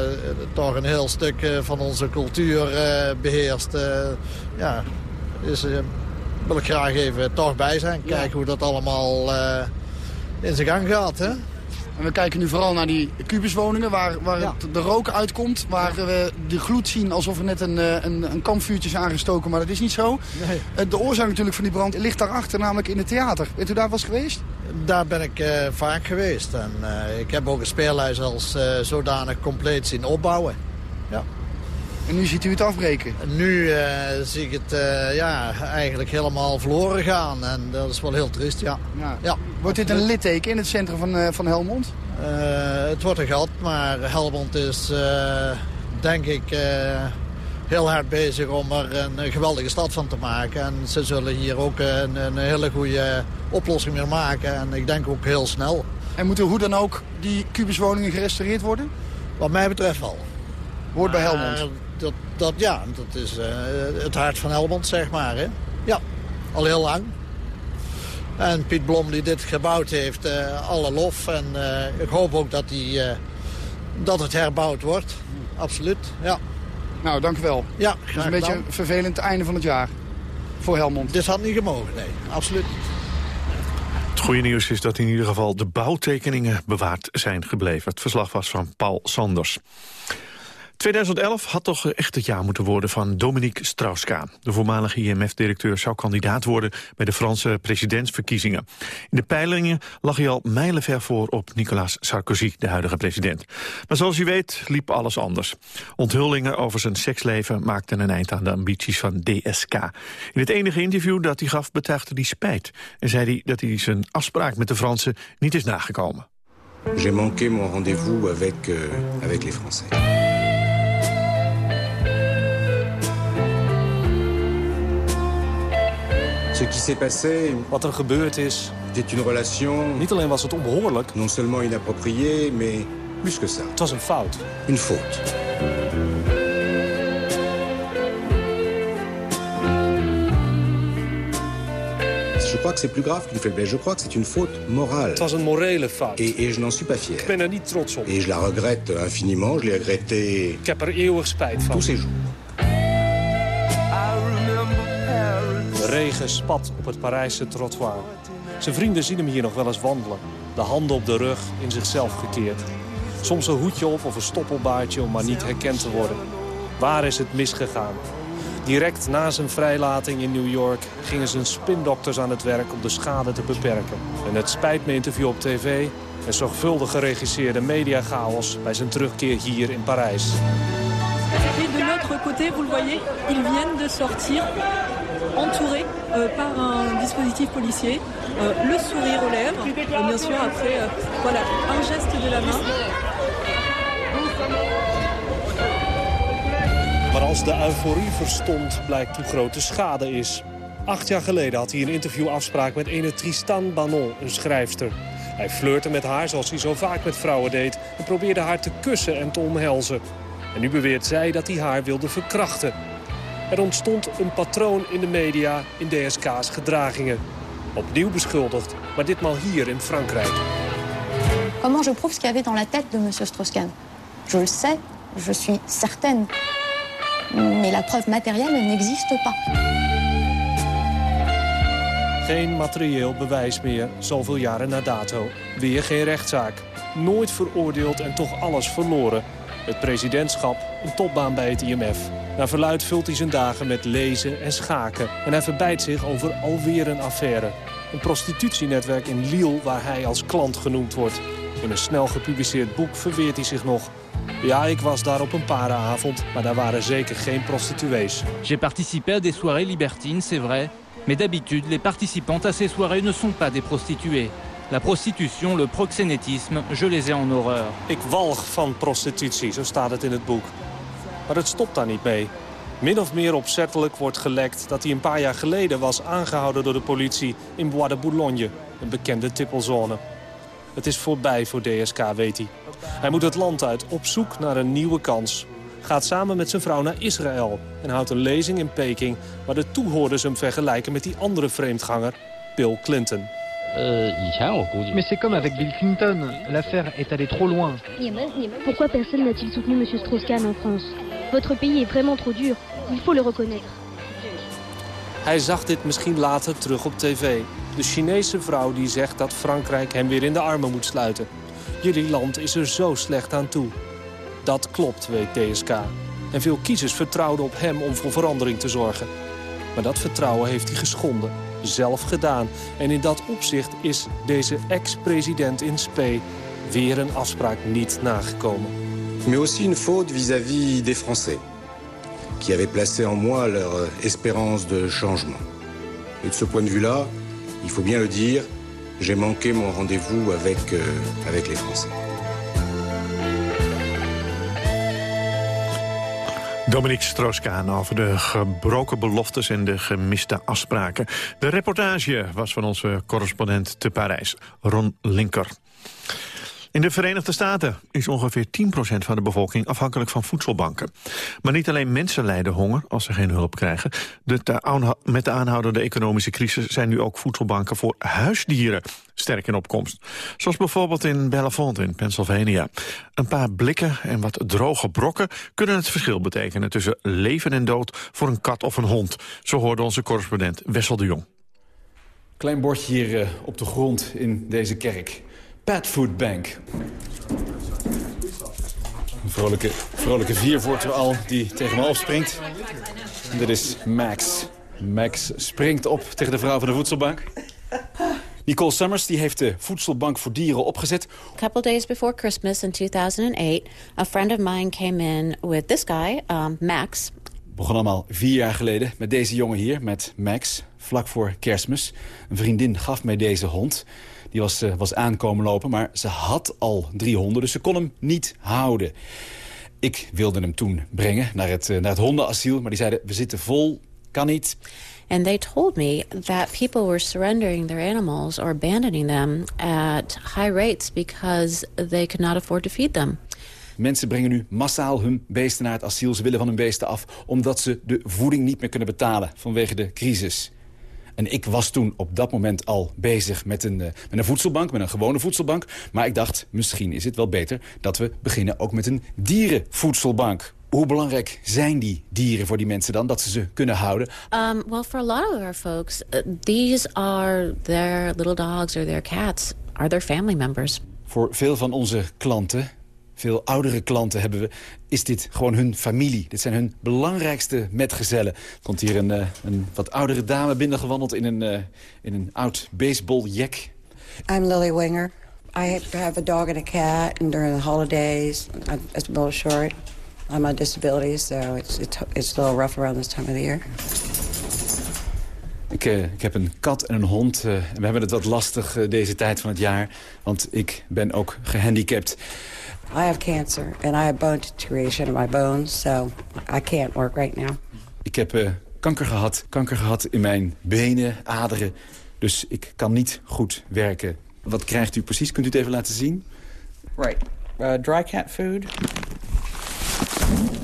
toch een heel stuk van onze cultuur eh, beheerst. eh, ja, eh, wil ik graag even toch bij zijn. Kijken hoe dat allemaal in zijn gang gaat. Hè? En we kijken nu vooral naar die kubuswoningen waar, waar Ja. het, de rook uitkomt. Waar we de gloed zien alsof er net een, eh, een, een kampvuurtje is aangestoken. Maar dat is niet zo. Nee. Eh, De oorzaak natuurlijk van die brand ligt daarachter, namelijk in het theater. Bent u daar was geweest? Daar ben ik eh, vaak geweest. En ik heb ook een speelhuis als zodanig compleet zien opbouwen. Ja. En nu ziet u het afbreken? En nu eh, zie ik het eh, ja, eigenlijk helemaal verloren gaan. En dat is wel heel triest, ja. Ja. ja Wordt dit een litteken in het centrum van, eh, van Helmond? Het wordt een gat, maar Helmond is denk ik heel hard bezig om er een, geweldige stad van te maken. En ze zullen hier ook een, een hele goede oplossing meer maken. En ik denk ook heel snel. En moeten hoe dan ook die kubuswoningen gerestaureerd worden? Wat mij betreft wel. Hoort bij Helmond? Dat, dat, ja, dat is eh, het hart van Helmond, zeg maar. Hè? Ja, al heel lang. En Piet Blom die dit gebouwd heeft, eh, alle lof. En eh, ik hoop ook dat, die, eh, dat het herbouwd wordt. Absoluut, ja. Nou, dank u wel. Ja, Dat is een beetje een vervelend einde van het jaar voor Helmond. Dit had niet gemogen, nee. Absoluut niet. Het goede nieuws is dat in ieder geval de bouwtekeningen bewaard zijn gebleven. Het verslag was van Paul Sanders. 2011 had toch echt het jaar moeten worden van Dominique Strauss-Kaan. De voormalige IMF-directeur zou kandidaat worden bij de Franse presidentsverkiezingen. In de peilingen lag hij al mijlenver voor op Nicolas Sarkozy, de huidige president. Maar zoals u weet liep alles anders. Onthullingen over zijn seksleven maakten een eind aan de ambities van DSK. In het enige interview dat hij gaf betuigde hij spijt. En zei hij dat hij zijn afspraak met de Fransen niet is nagekomen. J'ai manqué mon rendez-vous avec, euh, avec les Français. Ce qui s'est passé... Wat er gebeurd is... C'était une relation... Niet alleen was het onbehoorlijk... Non seulement inappropriée, mais plus que ça. Het was een fout. Une faute. Je crois que c'est plus grave qu'une faiblesse. Je crois que c'est une faute morale. Het was een morele fout. Et, et je n'en suis pas fier. Ik ben er niet trots op. Et je la regrette infiniment. Je l'ai regretté Ik heb er eeuwig spijt van. tous ces jours. De regen spat op het Parijse trottoir. Zijn vrienden zien hem hier nog wel eens wandelen. De handen op de rug, in zichzelf gekeerd. Soms een hoedje op of een stoppelbaardje om maar niet herkend te worden. Waar is het misgegaan? Direct na zijn vrijlating in New York gingen zijn spindokters aan het werk om de schade te beperken. En het spijt me interview op tv en zorgvuldig geregisseerde mediachaos bij zijn terugkeer hier in Parijs. De l'autre côté, vous le voyez, ils viennent de sortir entourés euh, par un dispositif policier, euh, le sourire aux lèvres, et bien sûr après, euh, voilà, un geste de la main. Maar als de euforie verstond, blijkt hoe groot de schade is. Acht jaar geleden had hij een interviewafspraak met ene Tristan Banon, een schrijfster. Hij flirte met haar zoals hij zo vaak met vrouwen deed... en probeerde haar te kussen en te omhelzen. En nu beweert zij dat hij haar wilde verkrachten. Er ontstond een patroon in de media in DSK's gedragingen. Opnieuw beschuldigd, maar ditmaal hier in Frankrijk. Comment je prouve ce qu'il y avait dans la tête de M. Strauss-Kahn Je le sais, je suis certaine. Mais la preuve matérielle n'existe pas. Geen materieel bewijs meer, zoveel jaren na dato. Weer geen rechtszaak. Nooit veroordeeld en toch alles verloren. Het presidentschap, een topbaan bij het IMF. Naar verluid vult hij zijn dagen met lezen en schaken. En hij verbijt zich over alweer een affaire. Een prostitutienetwerk in Lille waar hij als klant genoemd wordt. In een snel gepubliceerd boek verweert hij zich nog. Ja, ik was daar op een parenavond, maar daar waren zeker geen prostituees. J'ai participé à des soirées libertines, c'est vrai. Mais d'habitude, les participantes à ces soirées ne sont pas des prostituées. La prostitution, le proxénétisme, je les ai en horreur. Ik walg van prostitutie, zo staat het in het boek. Maar het stopt daar niet mee. Min of meer opzettelijk wordt gelekt dat hij een paar jaar geleden was aangehouden door de politie in Bois de Boulogne, een bekende tippelzone. Het is voorbij voor DSK, weet hij. Hij moet het land uit op zoek naar een nieuwe kans. Gaat samen met zijn vrouw naar Israël en houdt een lezing in Peking... waar de toehoorders hem vergelijken met die andere vreemdganger, Bill Clinton. Mais c'est comme avec Bill Clinton, l'affaire est allée trop loin. Pourquoi personne n'a-t-il soutenu M. Strauss-Kahn en France Votre pays est vraiment trop dur. Il faut le reconnaître. Hij zag dit misschien later terug op tv. De Chinese vrouw die zegt dat Frankrijk hem weer in de armen moet sluiten. Jullie land is er zo slecht aan toe. Dat klopt, weet DSK. En veel kiezers vertrouwden op hem om voor verandering te zorgen. Maar dat vertrouwen heeft hij geschonden, zelf gedaan. En in dat opzicht is deze ex-president in spe weer een afspraak niet nagekomen. Mais aussi une faute vis-à-vis des Français, qui avaient placé en moi leur espérance de changement. Et de ce point de vue-là, il faut bien le dire, j'ai manqué mon rendez-vous avec, euh, les Français. Dominique Stroos-Kaan over de gebroken beloftes en de gemiste afspraken. De reportage was van onze correspondent te Parijs, Ron Linker. In de Verenigde Staten is ongeveer 10% van de bevolking afhankelijk van voedselbanken. Maar niet alleen mensen lijden honger als ze geen hulp krijgen. De, met de aanhoudende economische crisis zijn nu ook voedselbanken voor huisdieren sterk in opkomst. Zoals bijvoorbeeld in Bellafont in Pennsylvania. Een paar blikken en wat droge brokken kunnen het verschil betekenen... tussen leven en dood voor een kat of een hond. Zo hoorde onze correspondent Wessel de Jong. Klein bordje hier uh, op de grond in deze kerk. Pet Food Bank. Een vrolijke, vrolijke viervoorter al die tegen me opspringt. En dit is Max. Max springt op tegen de vrouw van de voedselbank. Nicole Summers die heeft de Voedselbank voor Dieren opgezet. A couple days before Christmas in 2008, a friend of mine came in with this guy, um, Max. Begon allemaal vier jaar geleden met deze jongen hier, met Max, vlak voor kerstmis. Een vriendin gaf mij deze hond. Die was, uh, was aankomen lopen, maar ze had al drie honden, dus ze kon hem niet houden. Ik wilde hem toen brengen naar het, uh, naar het hondenasiel, maar die zeiden, we zitten vol, kan niet. And they told me that people were surrendering their animals or abandoning them at high rates because they could not afford to feed them. Mensen brengen nu massaal hun beesten naar het asiel. Ze willen van hun beesten af omdat ze de voeding niet meer kunnen betalen vanwege de crisis. En ik was toen op dat moment al bezig met een, uh, met een voedselbank, met een gewone voedselbank. Maar ik dacht, misschien is het wel beter dat we beginnen ook met een dierenvoedselbank. Hoe belangrijk zijn die dieren voor die mensen dan, dat ze ze kunnen houden? Um, well, for a lot of our folks, uh, these are their little dogs or their cats, are their family members. Voor veel van onze klanten, veel oudere klanten hebben we, is dit gewoon hun familie. Dit zijn hun belangrijkste metgezellen. Er komt hier een, uh, een wat oudere dame binnengewandeld in een, uh, in een oud baseballjack. I'm Lily Winger. I have a dog and a cat, and during the holidays, it's a little short. I'm on disability, so it's, it's, it's a little rough around this time of the year. Ik, uh, ik heb een kat en een hond. Uh, we hebben het wat lastig deze tijd van het jaar. Want ik ben ook gehandicapt. I have cancer and I have bone deterioration in my bones. So I can't work right now. Ik heb kanker gehad. Kanker gehad in mijn benen, aderen. Dus ik kan niet goed werken. Wat krijgt u precies? Kunt u het even laten zien? Right. dry cat food.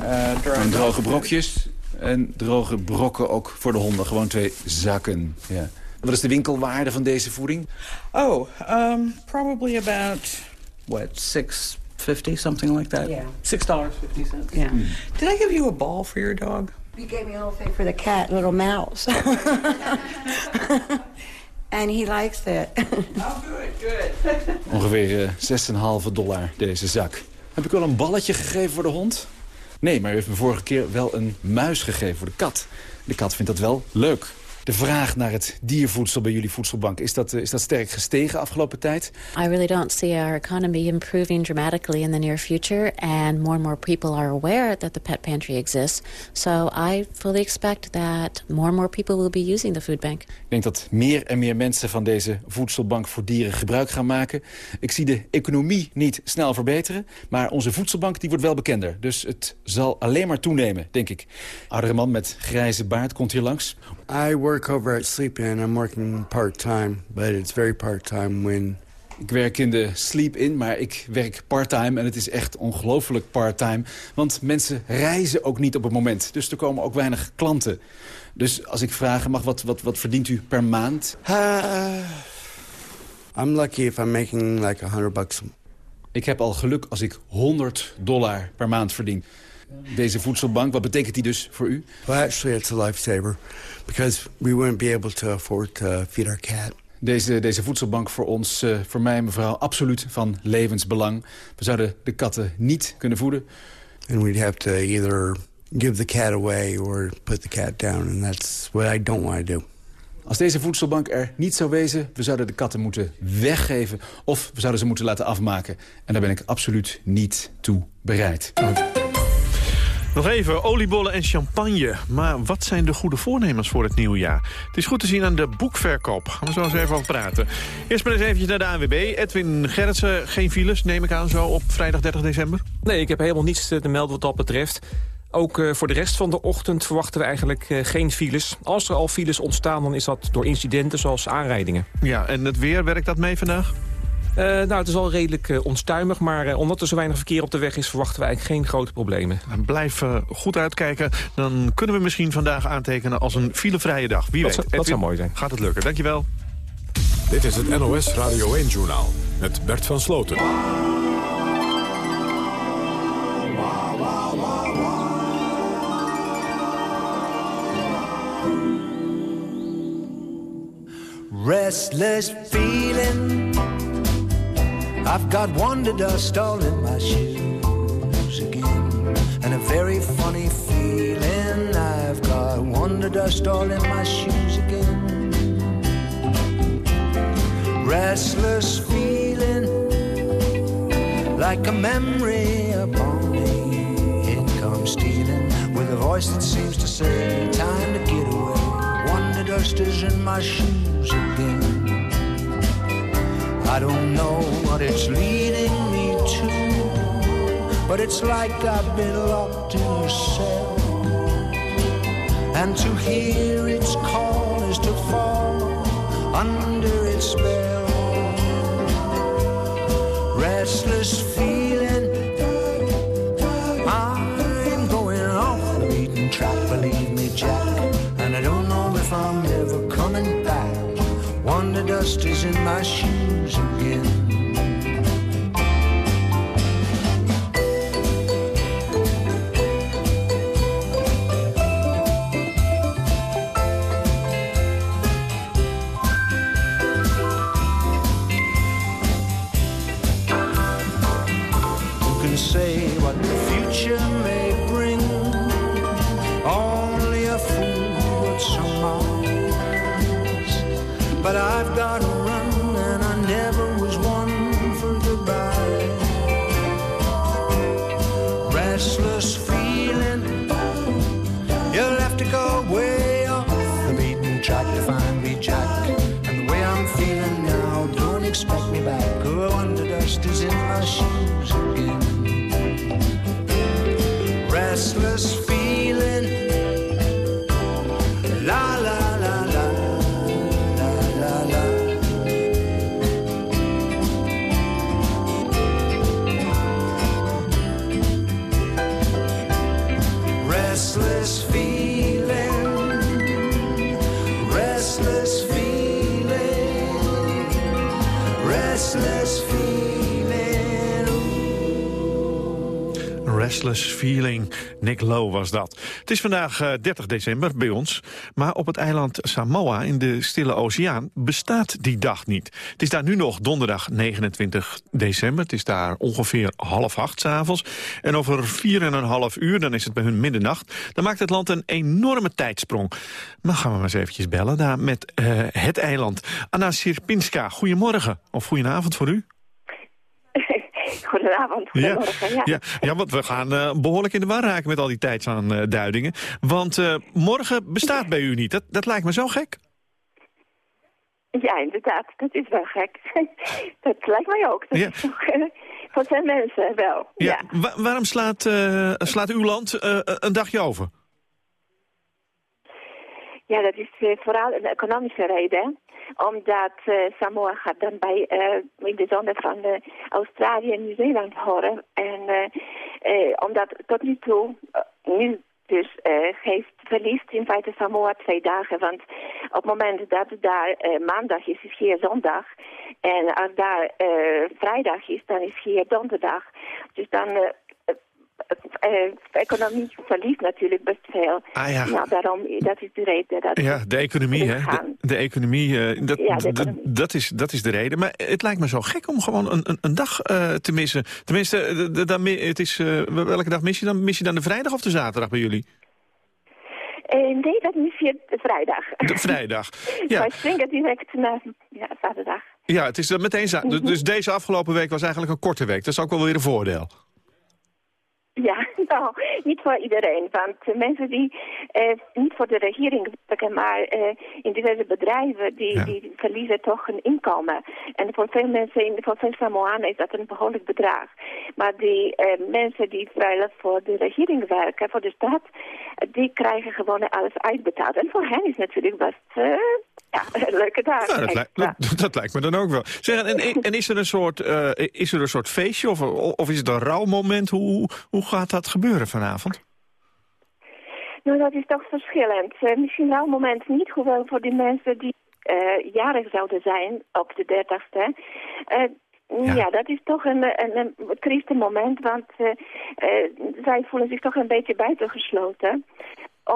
Uh, droge brokjes en droge brokken ook voor de honden. Gewoon twee zakken. Ja. Wat is de winkelwaarde van deze voeding? Oh, um, probably about, what, six fifty, something like that? Yeah. Six dollars fifty cents. Yeah. Mm. Did I give you a ball for your dog? You gave me a little thing for the cat, a little mouse. [LAUGHS] And he likes it. oh, good, good. [LAUGHS] Ongeveer uh, 6,5 dollar deze zak. Heb ik wel een balletje gegeven voor de hond? Nee, maar u heeft me vorige keer wel een muis gegeven voor de kat. De kat vindt dat wel leuk. De vraag naar het diervoedsel bij jullie voedselbank, is dat, is dat sterk gestegen afgelopen tijd? I really don't see our economy improving dramatically in the near future. And more and more people are aware that the pet pantry exists. So I fully expect that more and more people will be using the food bank. Ik denk dat meer en meer mensen van deze voedselbank voor dieren gebruik gaan maken. Ik zie de economie niet snel verbeteren, maar onze voedselbank die wordt wel bekender. Dus het zal alleen maar toenemen, denk ik. Oudere man met grijze baard komt hier langs. I work over at Sleep In. I'm working part-time, but it's very part-time when Ik werk in de sleep-in, maar ik werk part-time en het is echt ongelooflijk part-time. Want mensen reizen ook niet op het moment, dus er komen ook weinig klanten. Dus als ik vragen mag, wat, wat, wat verdient u per maand? Uh, I'm lucky if I'm making like 100 bucks. Ik heb al geluk als ik 100 dollar per maand verdien. Deze voedselbank, wat betekent die dus voor u? Well, actually it's a lifesaver. Because we wouldn't be able to afford to feed our cat. Deze, deze voedselbank voor ons, uh, voor mij mevrouw, absoluut van levensbelang. We zouden de katten niet kunnen voeden. And we'd have to either give the cat away or put the cat down. And that's what I don't want to do. Als deze voedselbank er niet zou wezen, we zouden de katten moeten weggeven... of we zouden ze moeten laten afmaken. En daar ben ik absoluut niet toe bereid. Nog even, oliebollen en champagne. Maar wat zijn de goede voornemens voor het nieuwe jaar? Het is goed te zien aan de boekverkoop. Gaan we zo eens even over praten. Eerst maar eens eventjes naar de ANWB. Edwin Gerritsen, geen files, neem ik aan zo op vrijdag 30 december? Nee, ik heb helemaal niets te melden wat dat betreft. Ook uh, voor de rest van de ochtend verwachten we eigenlijk uh, geen files. Als er al files ontstaan, dan is dat door incidenten zoals aanrijdingen. Ja, en het weer, werkt dat mee vandaag? Uh, nou, het is al redelijk uh, onstuimig, maar uh, omdat er zo weinig verkeer op de weg is... verwachten we eigenlijk geen grote problemen. Blijf goed uitkijken, dan kunnen we misschien vandaag aantekenen als een filevrije dag. Wie dat weet. Zou, dat zou mooi zijn. Gaat het lukken, dankjewel. Dit is het NOS Radio 1-journaal met Bert van Sloten. Restless feeling I've got wonder dust all in my shoes again And a very funny feeling. I've got wonder dust all in my shoes again. Restless feeling Like a memory upon me. It comes stealing With a voice that seems to say Time to get away. Wonder dust is in my shoes again I don't know what it's leading me to, but it's like I've been locked in a cell. And to hear its call is to fall under its spell. Restless feeling, I'm going off the beaten track, believe me, Jack. And I don't know if I'm ever coming back. Wonder dust is in my shoes television. Feeling. Nick Lowe was dat. Het is vandaag uh, 30 december bij ons. Maar op het eiland Samoa in de Stille Oceaan bestaat die dag niet. Het is daar nu nog donderdag 29 december. Het is daar ongeveer half acht s'avonds. En over vier en een half uur, dan is het bij hun middernacht. Dan maakt het land een enorme tijdsprong. Maar gaan we maar eens eventjes bellen daar met uh, het eiland. Anna Sirpinska, goedemorgen. Of goedenavond voor u. [LAUGHS] Goedenavond, goedemorgen. Ja, ja. ja, ja want we gaan uh, behoorlijk in de war raken met al die tijdsaanduidingen. Want uh, morgen bestaat bij u niet. Dat, dat lijkt me zo gek. Ja, inderdaad. Dat is wel gek. [LAUGHS] dat lijkt mij ook. Dat ja. is toch, uh, voor zijn mensen wel. Ja. ja. Wa waarom slaat, slaat uw land een dagje over? Ja, dat is eh, vooral een economische reden. Omdat eh, Samoa gaat dan bij, eh, in de zone van eh, Australië en Nieuw-Zeeland horen. En omdat tot nu toe, nu dus heeft verliest in feite Samoa twee dagen. Want op het moment dat daar maandag is, is hier zondag. En als daar vrijdag is, dan is hier donderdag. Dus dan... eh, de economie verliest natuurlijk best veel. Ah, ja. Nou, daarom, dat is de reden. Dat Ja, de economie, hè? De, economie, eh, dat, Ja, de d- economie. dat, is, dat is de reden. Maar het lijkt me zo gek om gewoon een, een, een dag eh, te missen. Tenminste, de- dan, het is, welke dag mis je dan? Mis je dan de vrijdag of de zaterdag bij jullie? Nee, dat is hier de vrijdag. De vrijdag. [LAUGHS] Ja, Wij springen direct naar ja, zaterdag. ja het is meteen za- Mhm. Dus deze afgelopen week was eigenlijk een korte week. Dat is ook wel weer een voordeel. [LAUGHS] Ja, nou, niet voor iedereen. Want mensen die eh, niet voor de regering werken, maar eh, in diverse bedrijven, die, die verliezen toch een inkomen. En voor veel mensen, in, voor veel Samoanen is dat een behoorlijk bedrag. Maar die eh, mensen die vrijwillig voor de regering werken, voor de staat, eh, die krijgen gewoon alles uitbetaald. En voor hen is natuurlijk best eh, ja, [LAUGHS] leuke dag. Ja, dat, lijkt, dat, dat lijkt me dan ook wel. Zeg, en, en, is, er een soort, eh, is er een soort feestje of, of is het een rouwmoment? Hoe, hoe gaat dat gebeuren vanavond? Nou, dat is toch verschillend. Eh, misschien wel een moment niet, hoewel voor die mensen die eh, jarig zouden zijn op de dertigste. eh ja. dat is toch een, een, een trieste moment, want zij voelen zich toch een beetje buitengesloten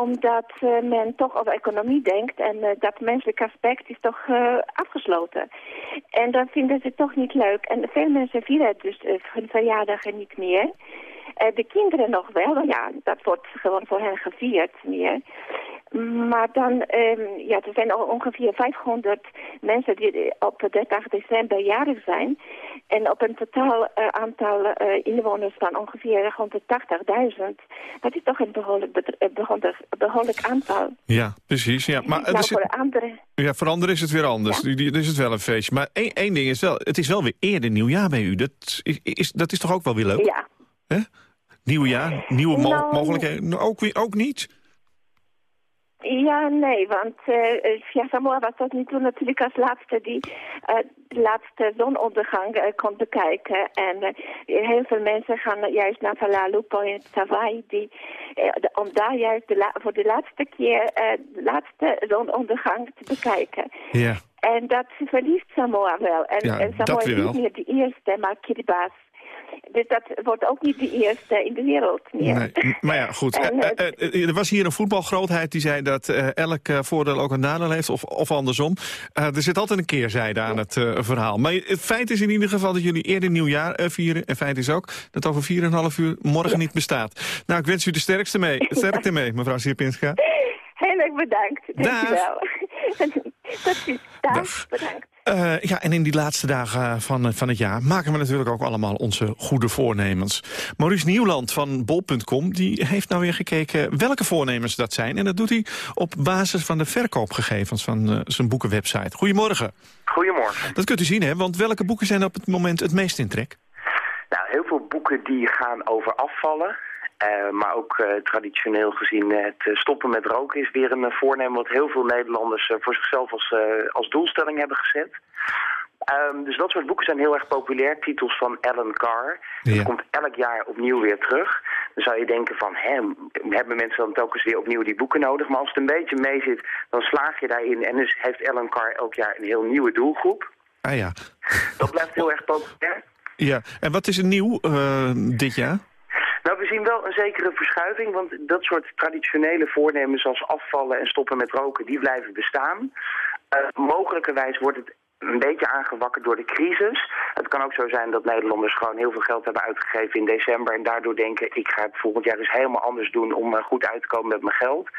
omdat eh, men toch over economie denkt en eh, dat menselijk aspect is toch eh, afgesloten. En dat vinden ze toch niet leuk. En veel mensen vieren dus hun verjaardagen niet meer. Eh, de kinderen nog wel, ja, dat wordt gewoon voor hen gevierd meer. Maar dan, ehm, ja, er zijn ongeveer 500 mensen die op 30 december jarig zijn. En op een totaal eh, aantal eh, inwoners van ongeveer 180.000. Dat is toch een behoorlijk, eh, behoorlijk, behoorlijk aantal. Ja, precies. Ja, maar, nou, zit- voor de anderen... ja, voor anderen is het weer anders. Nu die- is het wel een feestje. Maar één, één ding is wel, het is wel weer eerder nieuwjaar bij u. Dat is, is, dat is toch ook wel weer leuk? Ja. Hè? Nieuwe jaar, nieuwe mo- Nou, mogelijkheden. Nou, ook, niet? Ja, nee, want eh ja, Samoa was tot nu toe natuurlijk als laatste die eh, de laatste zonondergang eh, kon bekijken. En eh, heel veel mensen gaan juist naar Valalupo in Hawaii die, eh, de- om daar juist de voor de laatste keer eh, de laatste zonondergang te bekijken. Ja. En dat verliest Samoa wel. En, Ja, en Samoa dat is niet meer de eerste, maar Kiribati. Dus dat wordt ook niet de eerste in de wereld meer. Nee, maar ja, goed. [LAUGHS] En, Eh, eh, eh, er was hier een voetbalgrootheid die zei dat elk voordeel ook een nadeel heeft. Of, of andersom. Er zit altijd een keerzijde aan het verhaal. Maar het feit is in ieder geval dat jullie eerder nieuwjaar vieren. En feit is ook dat over 4,5 uur morgen niet bestaat. Nou, ik wens u de sterkste mee. Sterkte mee, mevrouw Sierpinska. [LAUGHS] Heel erg bedankt. Dankjewel. [LAUGHS] Tot ziens. Dag. Bedankt. Eh, ja, en in die laatste dagen van, eh, van het jaar maken we natuurlijk ook allemaal onze goede voornemens. Maurice Nieuwland van bol.com die heeft nou weer gekeken welke voornemens dat zijn. En dat doet hij op basis van de verkoopgegevens van eh, zijn boekenwebsite. Goedemorgen. Goedemorgen. Dat kunt u zien, hè? Want welke boeken zijn op het moment het meest in trek? Nou, heel veel boeken die gaan over afvallen. Eh, maar ook eh, traditioneel gezien het eh, stoppen met roken is weer een voornemen... wat heel veel Nederlanders voor zichzelf als, als doelstelling hebben gezet. Ehm, dus dat soort boeken zijn heel erg populair. Titels van Alan Carr. Dat komt elk jaar opnieuw weer terug. Dan zou je denken van, hè, hebben mensen dan telkens weer opnieuw die boeken nodig? Maar als het een beetje mee zit, dan slaag je daarin. En dus heeft Alan Carr elk jaar een heel nieuwe doelgroep. Ah ja. Dat blijft heel erg populair. Ja, en wat is er nieuw dit jaar? Nou, we zien wel een zekere verschuiving, want dat soort traditionele voornemens zoals afvallen en stoppen met roken, die blijven bestaan. Eh, mogelijkerwijs wordt het een beetje aangewakkerd door de crisis. Het kan ook zo zijn dat Nederlanders gewoon heel veel geld hebben uitgegeven in december en daardoor denken, ik ga het volgend jaar eens helemaal anders doen om eh, goed uit te komen met mijn geld.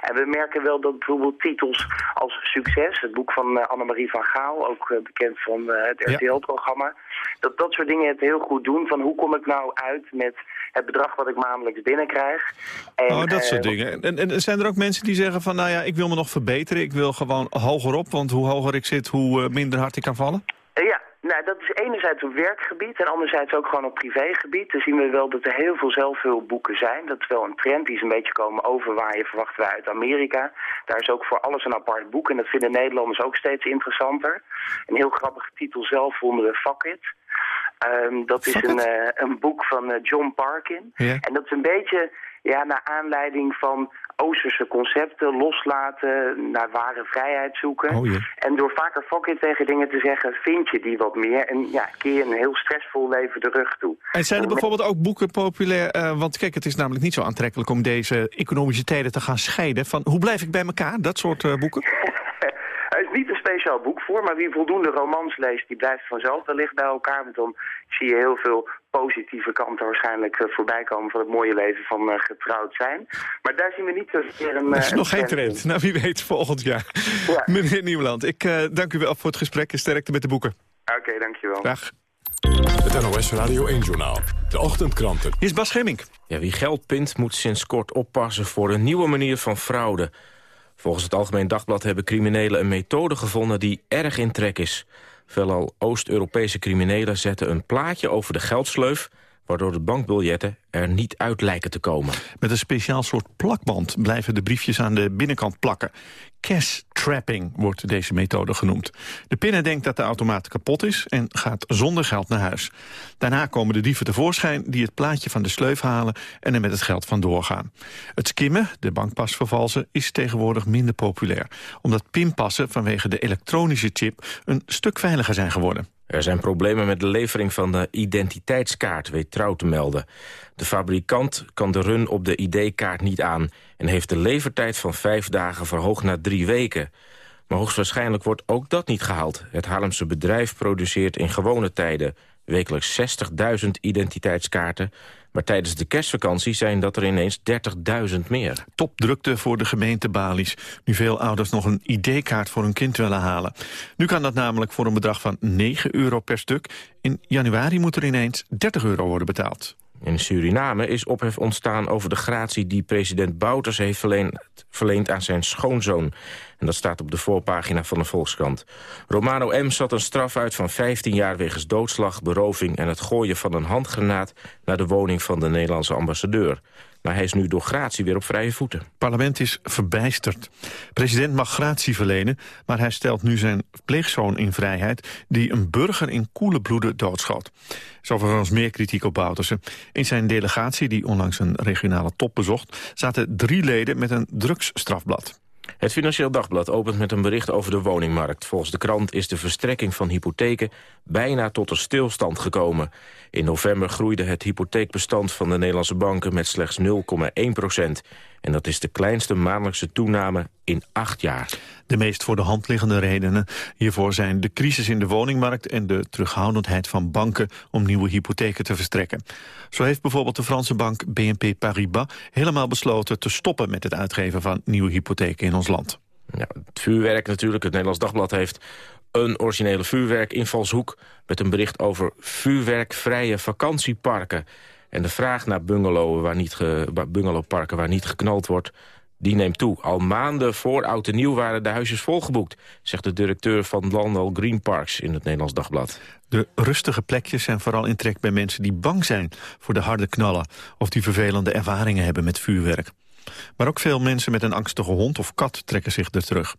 En we merken wel dat bijvoorbeeld titels als Succes, het boek van eh, Annemarie van Gaal, ook bekend van het. RTL-programma, dat dat soort dingen het heel goed doen. Van hoe kom ik nou uit met het bedrag wat ik maandelijks binnenkrijg. En, oh, dat soort eh, dingen. En, en zijn er ook mensen die zeggen van, nou ja, ik wil me nog verbeteren. Ik wil gewoon hoger op, want hoe hoger ik zit, hoe eh, minder hard ik kan vallen? Eh, Ja, nou, dat is enerzijds op werkgebied en anderzijds ook gewoon op privégebied. Dan zien we wel dat er heel veel zelfhulpboeken zijn. Dat is wel een trend die is een beetje komen overwaaien, verwachten wij uit Amerika. Daar is ook voor alles een apart boek en dat vinden Nederlanders ook steeds interessanter. Een heel grappige titel, Zelfwonderen, fuck it. Ehm, dat is een, uh, een boek van uh, John Parkin. En dat is een beetje ja, naar aanleiding van Oosterse concepten loslaten, naar ware vrijheid zoeken. Oh. En door vaker fuck it tegen dingen te zeggen, vind je die wat meer. En ja, keer je een heel stressvol leven de rug toe. En zijn er bijvoorbeeld ook boeken populair? eh, want kijk, het is namelijk niet zo aantrekkelijk om deze economische tijden te gaan scheiden. Van hoe blijf ik bij elkaar? Dat soort eh, boeken? [LAUGHS] Er is niet speciaal boek voor, maar wie voldoende romans leest, die blijft vanzelf wellicht bij elkaar. Want dan zie je heel veel positieve kanten waarschijnlijk eh, voorbij komen van het mooie leven van eh, getrouwd zijn. Maar daar zien we niet zozeer een... Dat is eh, nog geen een trend. Nou, wie weet volgend jaar. [LAUGHS] Meneer Nieuwland, ik eh, dank u wel voor het gesprek en sterkte met de boeken. Oké, dankjewel. Dag. Het NOS Radio 1-journaal. De ochtendkranten. Hier is Bas Schemmink. Ja, wie geld pint moet sinds kort oppassen voor een nieuwe manier van fraude. Volgens het Algemeen Dagblad hebben criminelen een methode gevonden die erg in trek is. Veelal Oost-Europese criminelen zetten een plaatje over de geldsleuf... waardoor de bankbiljetten er niet uit lijken te komen. Met een speciaal soort plakband blijven de briefjes aan de binnenkant plakken. Cash trapping wordt deze methode genoemd. De pinner denkt dat de automaat kapot is en gaat zonder geld naar huis. Daarna komen de dieven tevoorschijn die het plaatje van de sleuf halen en er met het geld vandoor gaan. Het skimmen, de bankpas vervalsen, is tegenwoordig minder populair. Omdat pinpassen vanwege de elektronische chip een stuk veiliger zijn geworden. Er zijn problemen met de levering van de identiteitskaart, weet Trouw te melden. De fabrikant kan de run op de ID-kaart niet aan... en heeft de levertijd van vijf dagen verhoogd naar drie weken. Maar hoogstwaarschijnlijk wordt ook dat niet gehaald. Het Haarlemse bedrijf produceert in gewone tijden... wekelijks 60.000 identiteitskaarten... maar tijdens de kerstvakantie zijn dat er ineens 30.000 meer. Topdrukte voor de gemeente Balies. Nu veel ouders nog een ID-kaart voor hun kind willen halen. Nu kan dat namelijk voor een bedrag van 9 euro per stuk. In januari moet er ineens 30 euro worden betaald. In Suriname is ophef ontstaan over de gratie die president Bouters heeft verleend, verleend aan zijn schoonzoon. En dat staat op de voorpagina van de Volkskrant. Romano M. zat een straf uit van 15 jaar wegens doodslag, beroving en het gooien van een handgranaat naar de woning van de Nederlandse ambassadeur. Maar hij is nu door gratie weer op vrije voeten. Het parlement is verbijsterd. President mag gratie verlenen, maar hij stelt nu zijn pleegzoon in vrijheid... die een burger in koele bloeden doodschoot. Er is meer kritiek op Boutersen. In zijn delegatie, die onlangs een regionale top bezocht... zaten drie leden met een drugsstrafblad. Het Financieel Dagblad opent met een bericht over de woningmarkt. Volgens de krant is de verstrekking van hypotheken bijna tot een stilstand gekomen. In november groeide het hypotheekbestand van de Nederlandse banken met slechts 0,1 procent. En dat is de kleinste maandelijkse toename in acht jaar. De meest voor de hand liggende redenen hiervoor zijn de crisis in de woningmarkt en de terughoudendheid van banken om nieuwe hypotheken te verstrekken. Zo heeft bijvoorbeeld de Franse bank BNP Paribas helemaal besloten te stoppen met het uitgeven van nieuwe hypotheken in ons land. Ja, het vuurwerk natuurlijk. Het Nederlands Dagblad heeft een originele vuurwerkinvalshoek... met een bericht over vuurwerkvrije vakantieparken. En de vraag naar bungalowen waar niet waar niet geknald wordt... die neemt toe. Al maanden voor oud en nieuw waren de huisjes volgeboekt... zegt de directeur van Landal Green Parks in het Nederlands Dagblad. De rustige plekjes zijn vooral in trek bij mensen die bang zijn voor de harde knallen... of die vervelende ervaringen hebben met vuurwerk. Maar ook veel mensen met een angstige hond of kat trekken zich er terug.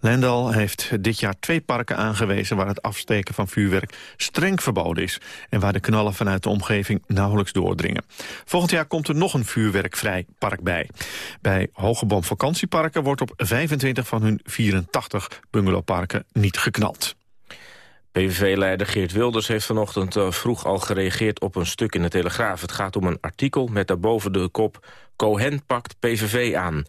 Lendal heeft dit jaar twee parken aangewezen... waar het afsteken van vuurwerk streng verboden is... en waar de knallen vanuit de omgeving nauwelijks doordringen. Volgend jaar komt er nog een vuurwerkvrij park bij. Bij Hogeboom vakantieparken wordt op 25 van hun 84 bungalowparken niet geknald. PVV-leider Geert Wilders heeft vanochtend uh, vroeg al gereageerd op een stuk in de Telegraaf. Het gaat om een artikel met daarboven de kop... Cohen pakt PVV aan.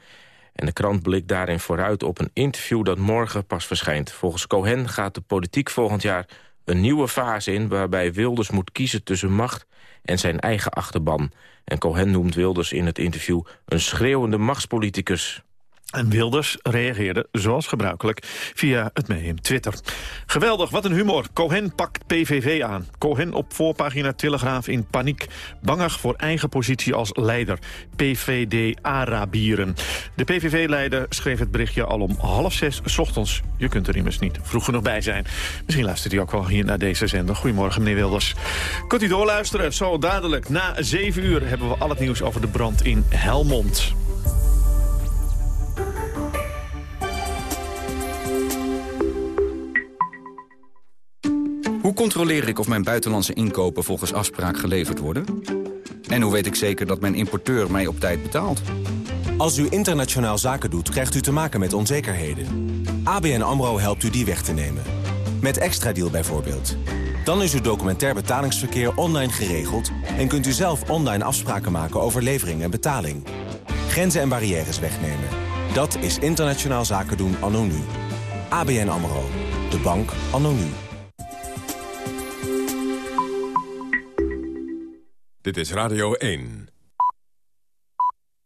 En de krant blikt daarin vooruit op een interview dat morgen pas verschijnt. Volgens Cohen gaat de politiek volgend jaar een nieuwe fase in... waarbij Wilders moet kiezen tussen macht en zijn eigen achterban. En Cohen noemt Wilders in het interview een schreeuwende machtspoliticus. En Wilders reageerde zoals gebruikelijk via het medium Twitter. Geweldig, wat een humor. Cohen pakt PVV aan. Cohen op voorpagina Telegraaf in paniek. Bangig voor eigen positie als leider. PVD-Arabieren. De PVV-leider schreef het berichtje al om half zes ochtends. Je kunt er immers niet vroeg genoeg bij zijn. Misschien luistert u ook wel hier naar deze zender. Goedemorgen, meneer Wilders. Kunt u doorluisteren? Zo dadelijk na zeven uur hebben we al het nieuws over de brand in Helmond. Hoe controleer ik of mijn buitenlandse inkopen volgens afspraak geleverd worden? En hoe weet ik zeker dat mijn importeur mij op tijd betaalt? Als u internationaal zaken doet, krijgt u te maken met onzekerheden. ABN AMRO helpt u die weg te nemen. Met Extra Deal bijvoorbeeld. Dan is uw documentair betalingsverkeer online geregeld... en kunt u zelf online afspraken maken over levering en betaling. Grenzen en barrières wegnemen. Dat is internationaal zaken doen anno nu. ABN AMRO. De bank anno nu. Dit is Radio 1.